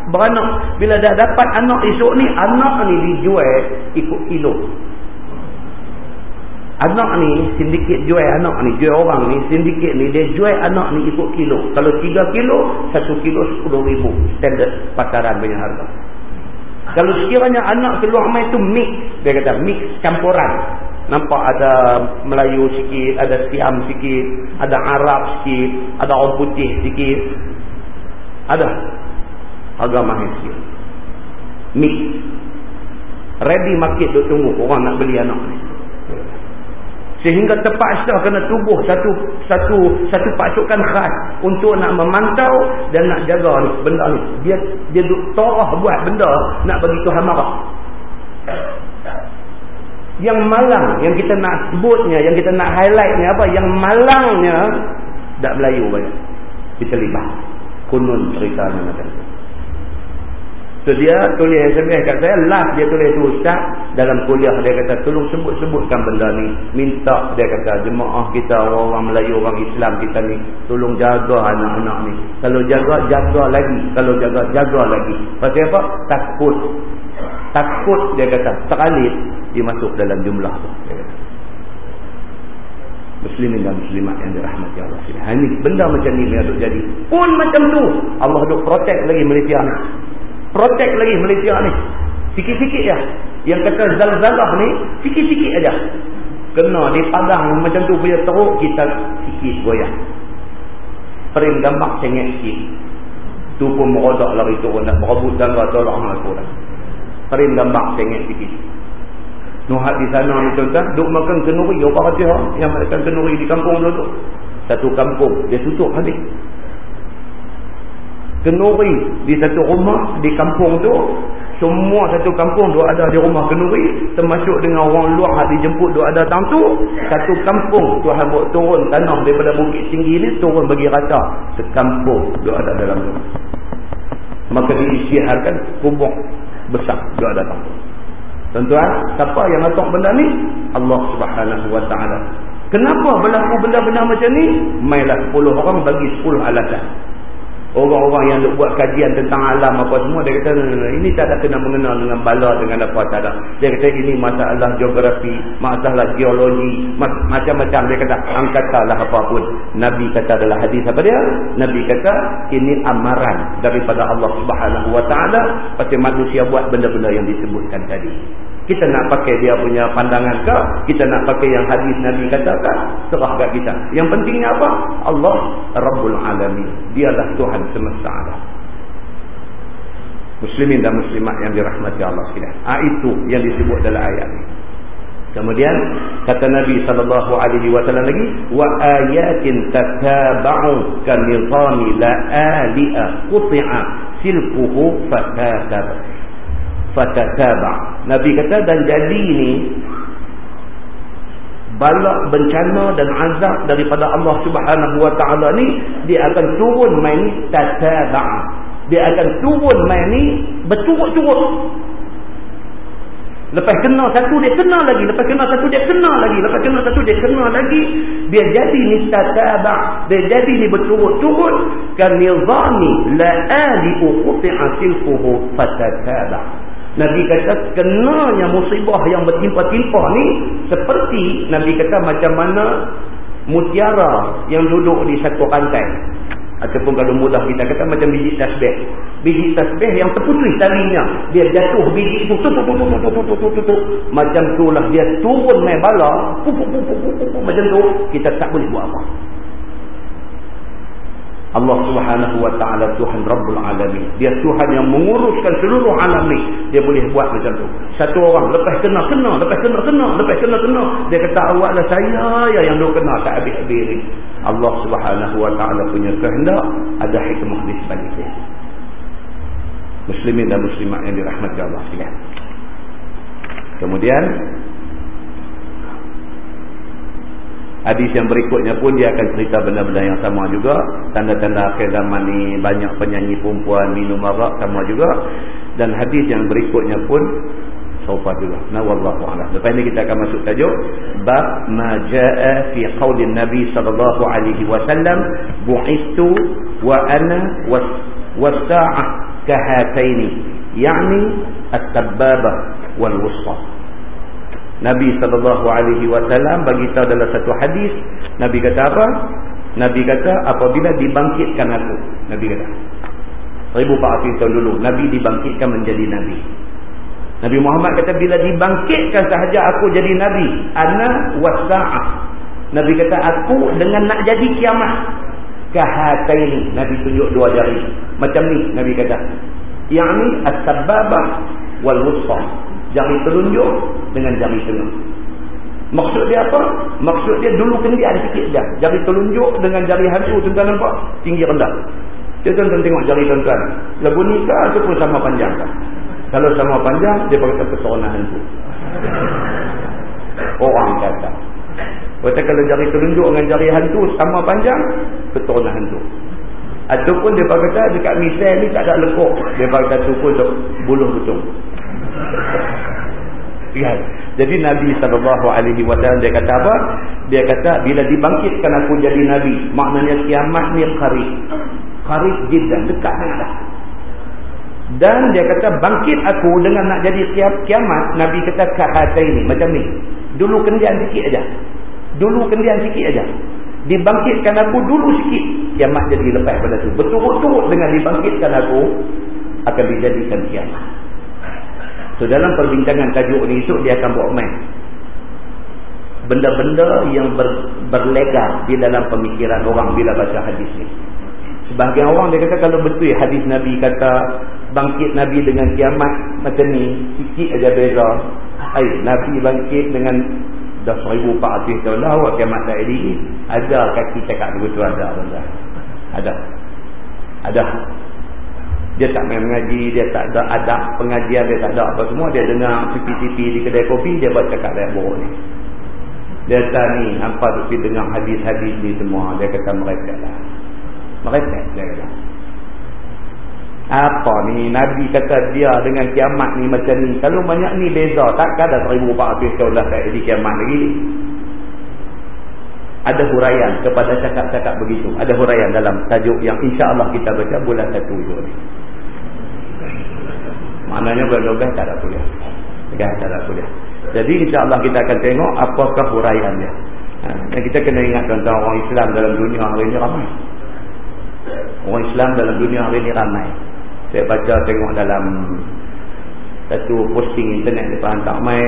beranak. Bila dah dapat anak esok ni. Anak ni dijual ikut kilo. Anak ni sindiket jual anak ni, jual orang ni, sindiket ni dia jual anak ni ikut kilo. Kalau 3 kilo, 1 kilo 10 ribu standard pasaran punya harga. Kalau sekiranya anak keluar mai tu mix, dia kata mix campuran. Nampak ada Melayu sikit, ada Siam sikit, ada Arab sikit, ada orang putih sikit. Ada. Harga mahal sikit. Mix. Ready market duk tunggu orang nak beli anak ni sehingga terpaksa kena tubuh satu satu satu pasukan khas untuk nak memantau dan nak jaga ni benda ni dia dia duk torah buat benda nak bagi Tuhan marah yang malang yang kita nak sebutnya yang kita nak highlight ni apa yang malangnya tak Melayu banyak kita libat kunun ceritanya macam tu So dia tulis SMS kat saya, last dia tulis tu Ustaz, dalam kuliah dia kata, tolong sebut-sebutkan benda ni. Minta dia kata, jemaah kita, orang-orang Melayu, orang Islam kita ni, tolong jaga anak-anak ni. Kalau jaga, jaga lagi. Kalau jaga, jaga lagi. Pasal apa? Takut. Takut dia kata, teralih, dia masuk dalam jumlah tu. Muslimin dan Muslimat yang dirahmati Allah. Ini benda macam ni yang ada jadi. Pun macam tu, Allah duk protect lagi Malaysia ni. Protect lagi Malaysia ni. Sikit-sikit ya. Yang kata zalzalah ni sikit-sikit aja. Kena di padang macam tu punya teruk kita sikit goyah. Frame gambar cengek sikit. Tu pun merodak lari turun nak berebut tangga tolong aku dah frame gambar cengek sikit. Nuhat di sana ni tuan-tuan, duk makan kenuri, apa kata yang makan kenuri di kampung tu Satu kampung, dia tutup habis. Kenuri di satu rumah di kampung tu semua satu kampung dua ada di rumah kenuri termasuk dengan orang luar yang dijemput dua ada datang tu satu kampung Tuhan buat turun tanah daripada bukit tinggi ni turun bagi rata sekampung dua ada dalam tu. Maka diisiharkan kubur besar. Ada datang. Tuan-tuan siapa yang atok benda ni? Allah subhanahu wa ta'ala. Kenapa berlaku benda-benda macam ni? Mainlah 10 orang bagi 10 alasan Orang-orang yang buat kajian tentang alam apa semua, dia kata, ini tak ada kena mengenal dengan bala, dengan apa, tak ada. Dia kata, ini masalah geografi, masalah geologi, macam-macam. Dia kata, angkatalah apapun. Nabi kata adalah hadis apa dia? Nabi kata, ini amaran daripada Allah ta'ala, pasti manusia buat benda-benda yang disebutkan tadi. Kita nak pakai dia punya pandangan ke? Kita nak pakai yang hadis Nabi katakan? Serah kat kita. Yang pentingnya apa? Allah Rabbul Alamin. Dialah Tuhan semesta alam. Muslimin dan muslimat yang dirahmati Allah sekalian. Ah itu yang disebut dalam ayat ini. Kemudian kata Nabi sallallahu alaihi wasallam lagi wa ayatin tataba'u kan nizami la ali'a quti'a silquhu fatatab fatataba nabi kata dan jadi ni balak bencana dan azab daripada Allah Subhanahu wa taala ni dia akan turun mai ni tataba. Dia akan turun mai ni berturut-turut. Lepas kena satu dia kena lagi. Lepas kena satu dia kena lagi. Lepas kena satu dia kena lagi. Biar jadi ni tatabak. Biar jadi ni berturut-turut. Kan nizami la'ali uquti'a silfuhu fatatabak. Nabi kata kenanya musibah yang bertimpa-timpa ni. Seperti Nabi kata macam mana mutiara yang duduk di satu rantai. Ataupun kalau mudah kita kata macam biji tasbih. Biji tasbih yang terputih talinya. Dia jatuh biji itu. Tutup, tutup, tutup, tutup, tutup, tutup. Macam tu lah. Dia turun main bala. Pupuk, pupuk, pupuk, pupuk. Macam tu. Kita tak boleh buat apa. Allah subhanahu wa ta'ala Tuhan Rabbul Alamin. Dia Tuhan yang menguruskan seluruh alam ni. Dia boleh buat macam tu. Satu orang lepas kena, kena. Lepas kena, kena. Lepas kena, kena. Dia kata awak lah saya ya yang duk kena. Tak habis-habis ni. Allah subhanahu wa ta'ala punya kehendak. Ada hikmah di sebaliknya. Muslimin dan muslimat yang dirahmati Allah. Kemudian Hadis yang berikutnya pun dia akan cerita benda-benda yang sama juga. Tanda-tanda akhir zaman ni banyak penyanyi perempuan minum arak sama juga. Dan hadis yang berikutnya pun serupa juga. Nah wallahu a'lam. Lepas ini kita akan masuk tajuk bab ma jaa fi qaulin nabi sallallahu alaihi wasallam bu'istu wa ana was-sa'ah kahataini. Yani at-tabbabah wal-wusta. Nabi SAW bagi tahu dalam satu hadis. Nabi kata apa? Nabi kata apabila dibangkitkan aku. Nabi kata. 1400 tahun dulu. Nabi dibangkitkan menjadi Nabi. Nabi Muhammad kata bila dibangkitkan sahaja aku jadi Nabi. Ana wasa'ah. Nabi kata aku dengan nak jadi kiamat. Kahataini. Nabi tunjuk dua jari. Macam ni Nabi kata. Yang ni as-sababah wal-wusfah jari telunjuk dengan jari tengah. Maksud dia apa? Maksud dia dulu kendian sikit je. Jari telunjuk dengan jari hantu tuan-tuan nampak? Tinggi rendah. Tuan-tuan tengok jari tuan-tuan. Lagu nikah ataupun sama panjang kah? Kalau sama panjang, dia berkata pesona hantu. Orang kata. Kata kalau jari telunjuk dengan jari hantu sama panjang, pesona hantu. Ataupun dia berkata dekat misal ni tak ada lekuk. Dia berkata tu pun buluh betul. Ya. Jadi Nabi SAW dia kata apa? Dia kata bila dibangkitkan aku jadi Nabi. Maknanya kiamat ni qarib. Qarib jiddan. Dekat sangat dah. Dan dia kata bangkit aku dengan nak jadi kiamat. Nabi kata kahata ini. Macam ni. Dulu kendian sikit aja. Dulu kendian sikit aja. Dibangkitkan aku dulu sikit. Kiamat jadi lepas pada tu. Betul-betul dengan dibangkitkan aku. Akan dijadikan kiamat. So dalam perbincangan tajuk ni esok dia akan bawa main. Benda-benda yang ber, berlegar di dalam pemikiran orang bila baca hadis ni. Sebahagian orang dia kata kalau betul hadis Nabi kata bangkit Nabi dengan kiamat macam ni. Sikit aja beza. Ay, Nabi bangkit dengan dah 1400 tahun dah awak kiamat tak ada Ada kaki cakap begitu. Ada. Ada. Ada dia tak main mengaji, dia tak ada adab pengajian, dia tak ada apa semua. Dia dengar pipi-pipi di kedai kopi, dia baca kat layak buruk ni. Dia kata ni, hampa tu pergi dengar hadis-hadis ni semua. Dia kata mereka lah. Mereka dia kata. Apa ni, Nabi kata dia dengan kiamat ni macam ni. Kalau banyak ni beza, takkan ada 1400 tahun lah tak jadi kiamat lagi. Ada huraian kepada cakap-cakap begitu. Ada huraian dalam tajuk yang insya Allah kita baca bulan satu itu ni. Maknanya 12 tak ada kuliah. Kan, tak ada kuliah. Jadi insyaAllah kita akan tengok apakah huraiannya. Ha, dan kita kena ingat tentang orang Islam dalam dunia hari ini ramai. Orang Islam dalam dunia hari ini ramai. Saya baca tengok dalam satu posting internet di hantar mai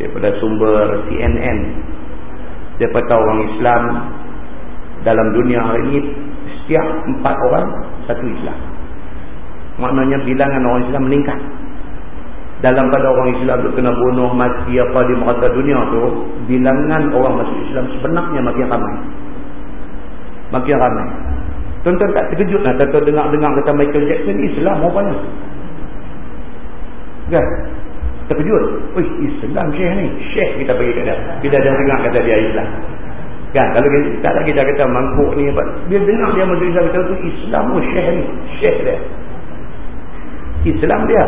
daripada sumber CNN. Dia kata orang Islam dalam dunia hari ini setiap empat orang satu Islam maknanya bilangan orang Islam meningkat. Dalam pada orang Islam tu kena bunuh mati apa di merata dunia tu bilangan orang masuk Islam sebenarnya makin ramai. Makin ramai. Tuan-tuan tak terkejut lah tuan-tuan dengar-dengar kata Michael Jackson Islam rupanya kan? Terkejut. Wih, Islam syekh ni. Syekh kita bagi kat dia. Bila dia dengar kata dia Islam. Kan? Kalau kita, tak lagi kita kata mangkuk ni apa. Dia dengar dia masuk Islam kita tu Islam oh syekh ni. Syekh dia Islam dia.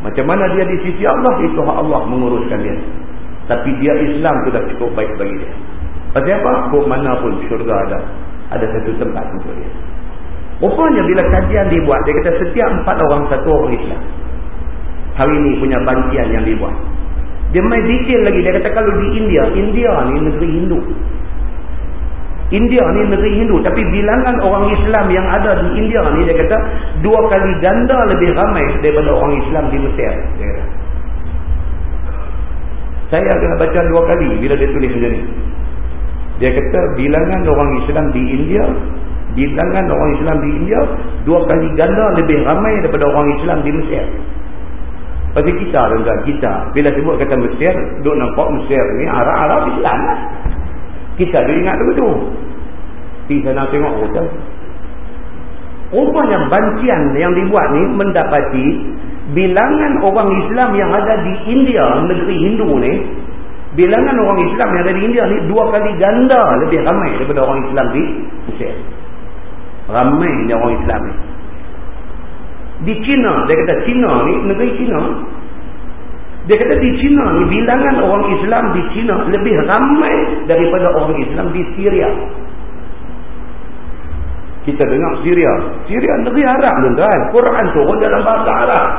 Macam mana dia di sisi Allah, itu hak Allah menguruskan dia. Tapi dia Islam tu dah cukup baik bagi dia. Pasal apa? Kok mana pun syurga ada. Ada satu tempat untuk dia. Rupanya bila kajian dibuat, dia kata setiap empat orang satu orang Islam. Hari ini punya bantian yang dibuat. Dia main detail lagi. Dia kata kalau di India, India ni negeri Hindu. India ni negeri Hindu. Tapi bilangan orang Islam yang ada di India ni, dia kata dua kali ganda lebih ramai daripada orang Islam di Mesir. Dia kata. Saya kena baca dua kali bila dia tulis macam ni. Dia kata bilangan orang Islam di India, bilangan orang Islam di India dua kali ganda lebih ramai daripada orang Islam di Mesir. Pasal kita tuan kita. Bila sebut kata Mesir, duk nampak Mesir ni Arab-Arab Islam lah. Kita dia ingat begitu. Pergi sana tengok hotel. Rupanya bancian yang dibuat ni mendapati bilangan orang Islam yang ada di India, negeri Hindu ni, bilangan orang Islam yang ada di India ni dua kali ganda lebih ramai daripada orang Islam di Mesir. Ramai orang Islam ni. Di China, dia kata China ni, negeri China, dia kata di China ni bilangan orang Islam di China lebih ramai daripada orang Islam di Syria. Kita dengar Syria. Syria negeri Arab tuan-tuan. Quran turun dalam bahasa Arab.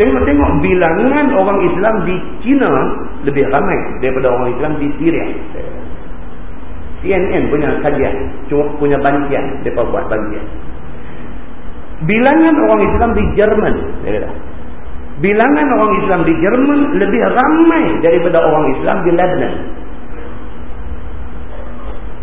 Tengok-tengok bilangan orang Islam di China lebih ramai daripada orang Islam di Syria. CNN punya kajian. Cuma punya bantian. Mereka buat bantian. Bilangan orang Islam di Jerman. Bilangan orang Islam di Jerman lebih ramai daripada orang Islam di Lebanon.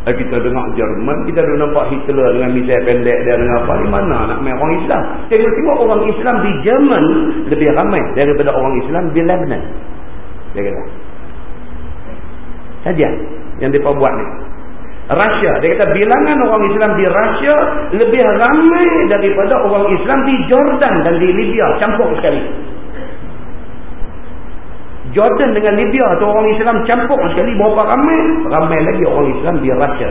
Eh, kita dengar Jerman, kita dah nampak Hitler dengan misal pendek dia dengan apa. Di mana nak main orang Islam? Tengok-tengok orang Islam di Jerman lebih ramai daripada orang Islam di Lebanon. Dia kata. Saja yang mereka buat ni. Russia. Dia kata bilangan orang Islam di Russia lebih ramai daripada orang Islam di Jordan dan di Libya. Campur sekali. Jordan dengan Libya atau orang Islam campur sekali berapa ramai? Ramai lagi orang Islam di Russia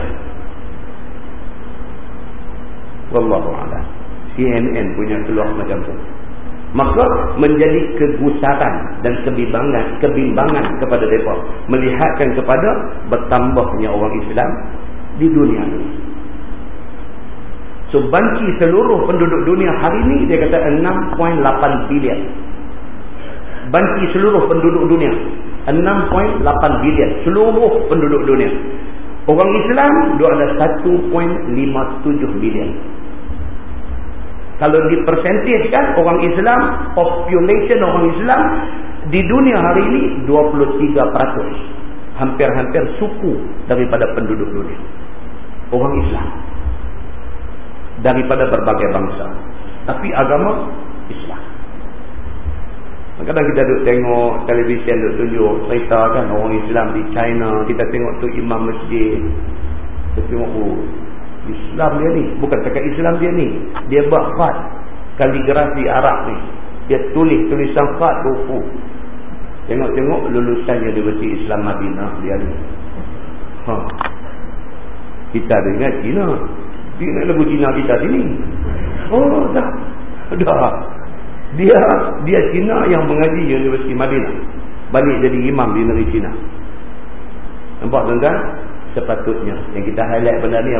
Wallahu a'lam. CNN punya keluar macam tu. Maka menjadi kegusaran dan kebimbangan kebimbangan kepada mereka. Melihatkan kepada bertambahnya orang Islam di dunia ini. So banci seluruh penduduk dunia hari ini dia kata 6.8 bilion banci seluruh penduduk dunia. 6.8 bilion. Seluruh penduduk dunia. Orang Islam dia ada 1.57 bilion. Kalau dipersentiskan orang Islam population orang Islam di dunia hari ini 23% hampir-hampir suku daripada penduduk dunia. Orang Islam. Daripada berbagai bangsa. Tapi agama Islam Kadang kita duduk tengok televisyen duduk tunjuk cerita kan orang Islam di China. Kita tengok tu imam masjid. Kita tengok oh, Islam dia ni. Bukan cakap Islam dia ni. Dia buat khat. Kaligrafi Arab ni. Dia tulis tulisan khat tu. Oh. Tengok-tengok lulusan Universiti Islam Madinah dia ni. Ha. Kita ada ingat Cina. Dia ingat lagu Cina kita sini. Oh dah. Dah dia dia Cina yang mengaji Universiti Madinah. Balik jadi imam di negeri Cina. Nampak tuan-tuan? Sepatutnya. Yang kita highlight benda ni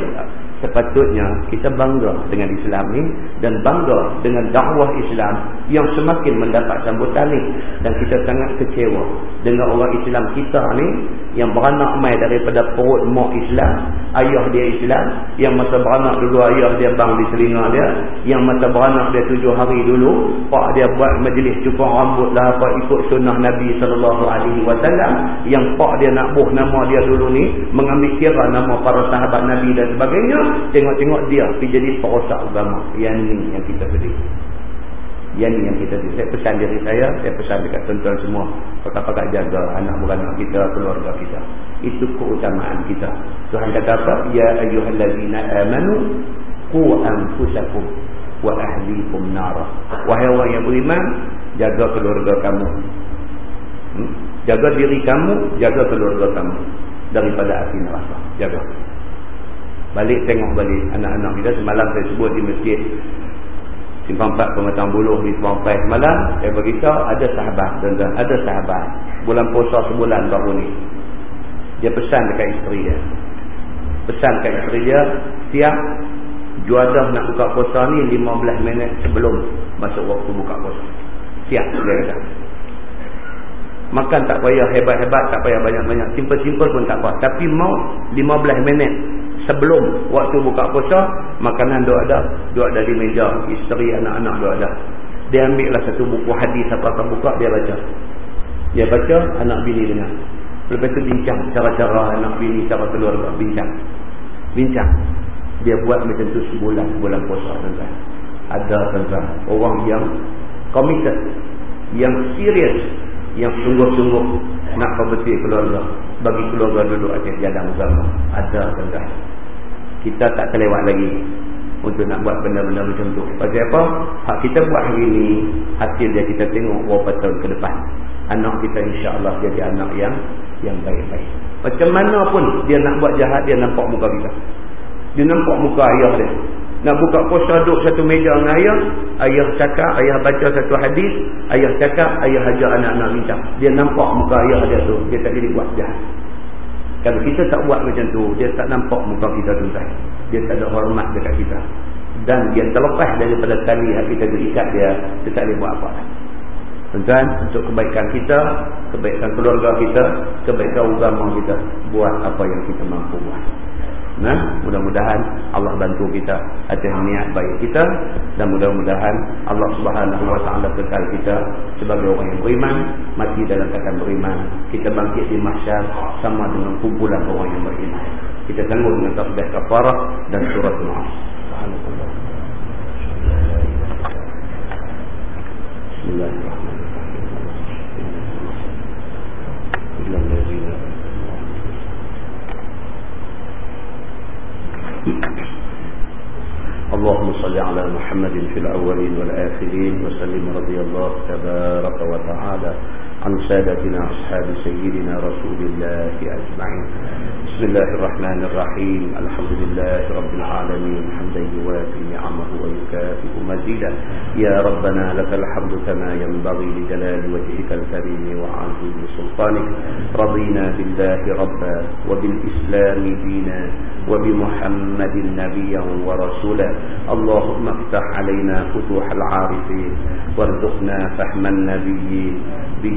sepatutnya kita bangga dengan Islam ni dan bangga dengan dakwah Islam yang semakin mendapat sambutan ni. Dan kita sangat kecewa dengan orang Islam kita ni yang beranak mai daripada perut mak Islam ayah dia Islam yang masa beranak dulu ayah dia bang di telinga dia yang masa beranak dia tujuh hari dulu pak dia buat majlis cukur rambut lah apa ikut sunnah Nabi SAW yang pak dia nak buh nama dia dulu ni mengambil kira nama para sahabat Nabi dan sebagainya tengok-tengok dia pergi jadi perosak agama. Yang ni yang kita pedih yang ni yang kita pedih saya pesan diri saya saya pesan dekat tuan-tuan semua. Pakat-pakat jaga anak beranak kita keluarga kita. Itu keutamaan kita. Tuhan kata apa? Ya ayyuhallazina amanu qu anfusakum wa ahlikum nara. Wahai orang yang beriman jaga keluarga kamu. Hmm? jaga diri kamu jaga keluarga kamu. Daripada api neraka. Jaga Balik tengok balik anak-anak kita. Semalam saya sebut di masjid. Simpang empat pematang buluh di simpang empat. Semalam saya beritahu ada sahabat tuan-tuan ada sahabat. Bulan puasa sebulan baru ni. Dia pesan dekat isteri dia. Pesan dekat isteri dia siap juadah nak buka puasa ni 15 minit sebelum masuk waktu buka puasa. Siap dia kata. Makan tak payah hebat-hebat tak payah banyak-banyak. Simple-simple pun tak apa. Tapi mau 15 minit sebelum waktu buka puasa makanan duk ada duk ada di meja isteri anak-anak duk ada. Dia ambil lah satu buku hadis apa-apa buka dia baca. Dia baca anak bini dengar. Lepas tu bincang cara-cara anak bini cara keluarga bincang. Bincang. Dia buat macam tu sebulan bulan puasa tuan ada tuan orang yang committed yang serius yang sungguh-sungguh nak perbetul keluarga. Bagi keluarga duduk atas jalan agama. Ada tuan kita tak terlewat lagi untuk nak buat benda-benda macam tu. Pasal apa? Hak kita buat hari ni, hasil dia kita tengok berapa tahun ke depan. Anak kita insya-Allah jadi anak yang yang baik-baik. Macam mana pun dia nak buat jahat, dia nampak muka kita. Dia nampak muka ayah dia. Nak buka puasa duduk satu meja dengan ayah, ayah cakap, ayah baca satu hadis, ayah cakap, ayah hajar anak-anak bincang. Dia nampak muka ayah dia tu, dia tak jadi buat jahat. Kalau kita tak buat macam tu, dia tak nampak muka kita tuan Dia tak ada hormat dekat kita. Dan dia terlepas daripada tali yang kita berikat dia, dia tak boleh buat apa. Tuan-tuan, untuk kebaikan kita, kebaikan keluarga kita, kebaikan agama kita, buat apa yang kita mampu buat. Nah, mudah-mudahan Allah bantu kita atas niat baik kita dan mudah-mudahan Allah Subhanahu wa taala kekal kita sebagai orang yang beriman, mati dalam keadaan beriman. Kita bangkit di mahsyar sama dengan kumpulan orang yang beriman. Kita tangguh dengan tasbih kafarah dan surah Al-As. Bismillahirrahmanirrahim. اللهم صل على محمد في الأولين والآخرين وسلم رضي الله تبارك وتعالى. عن سادتنا أصحاب سيدنا رسول الله أجمعين. بسم الله الرحمن الرحيم. الحمد لله رب العالمين. حمدا يوافي نعمه ويكافئ مزيدا. يا ربنا لك الحمد كما ينبغي لجلال وجهك الكريم وعظيم سلطانك. رضينا بالله ربا وبالإسلام دينا وبمحمد نبيا ورسولا. اللهم افتح علينا فتوح العارفين وارزقنا فهم النبيين.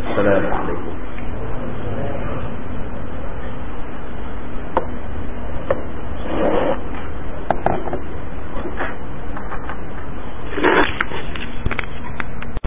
السلام عليكم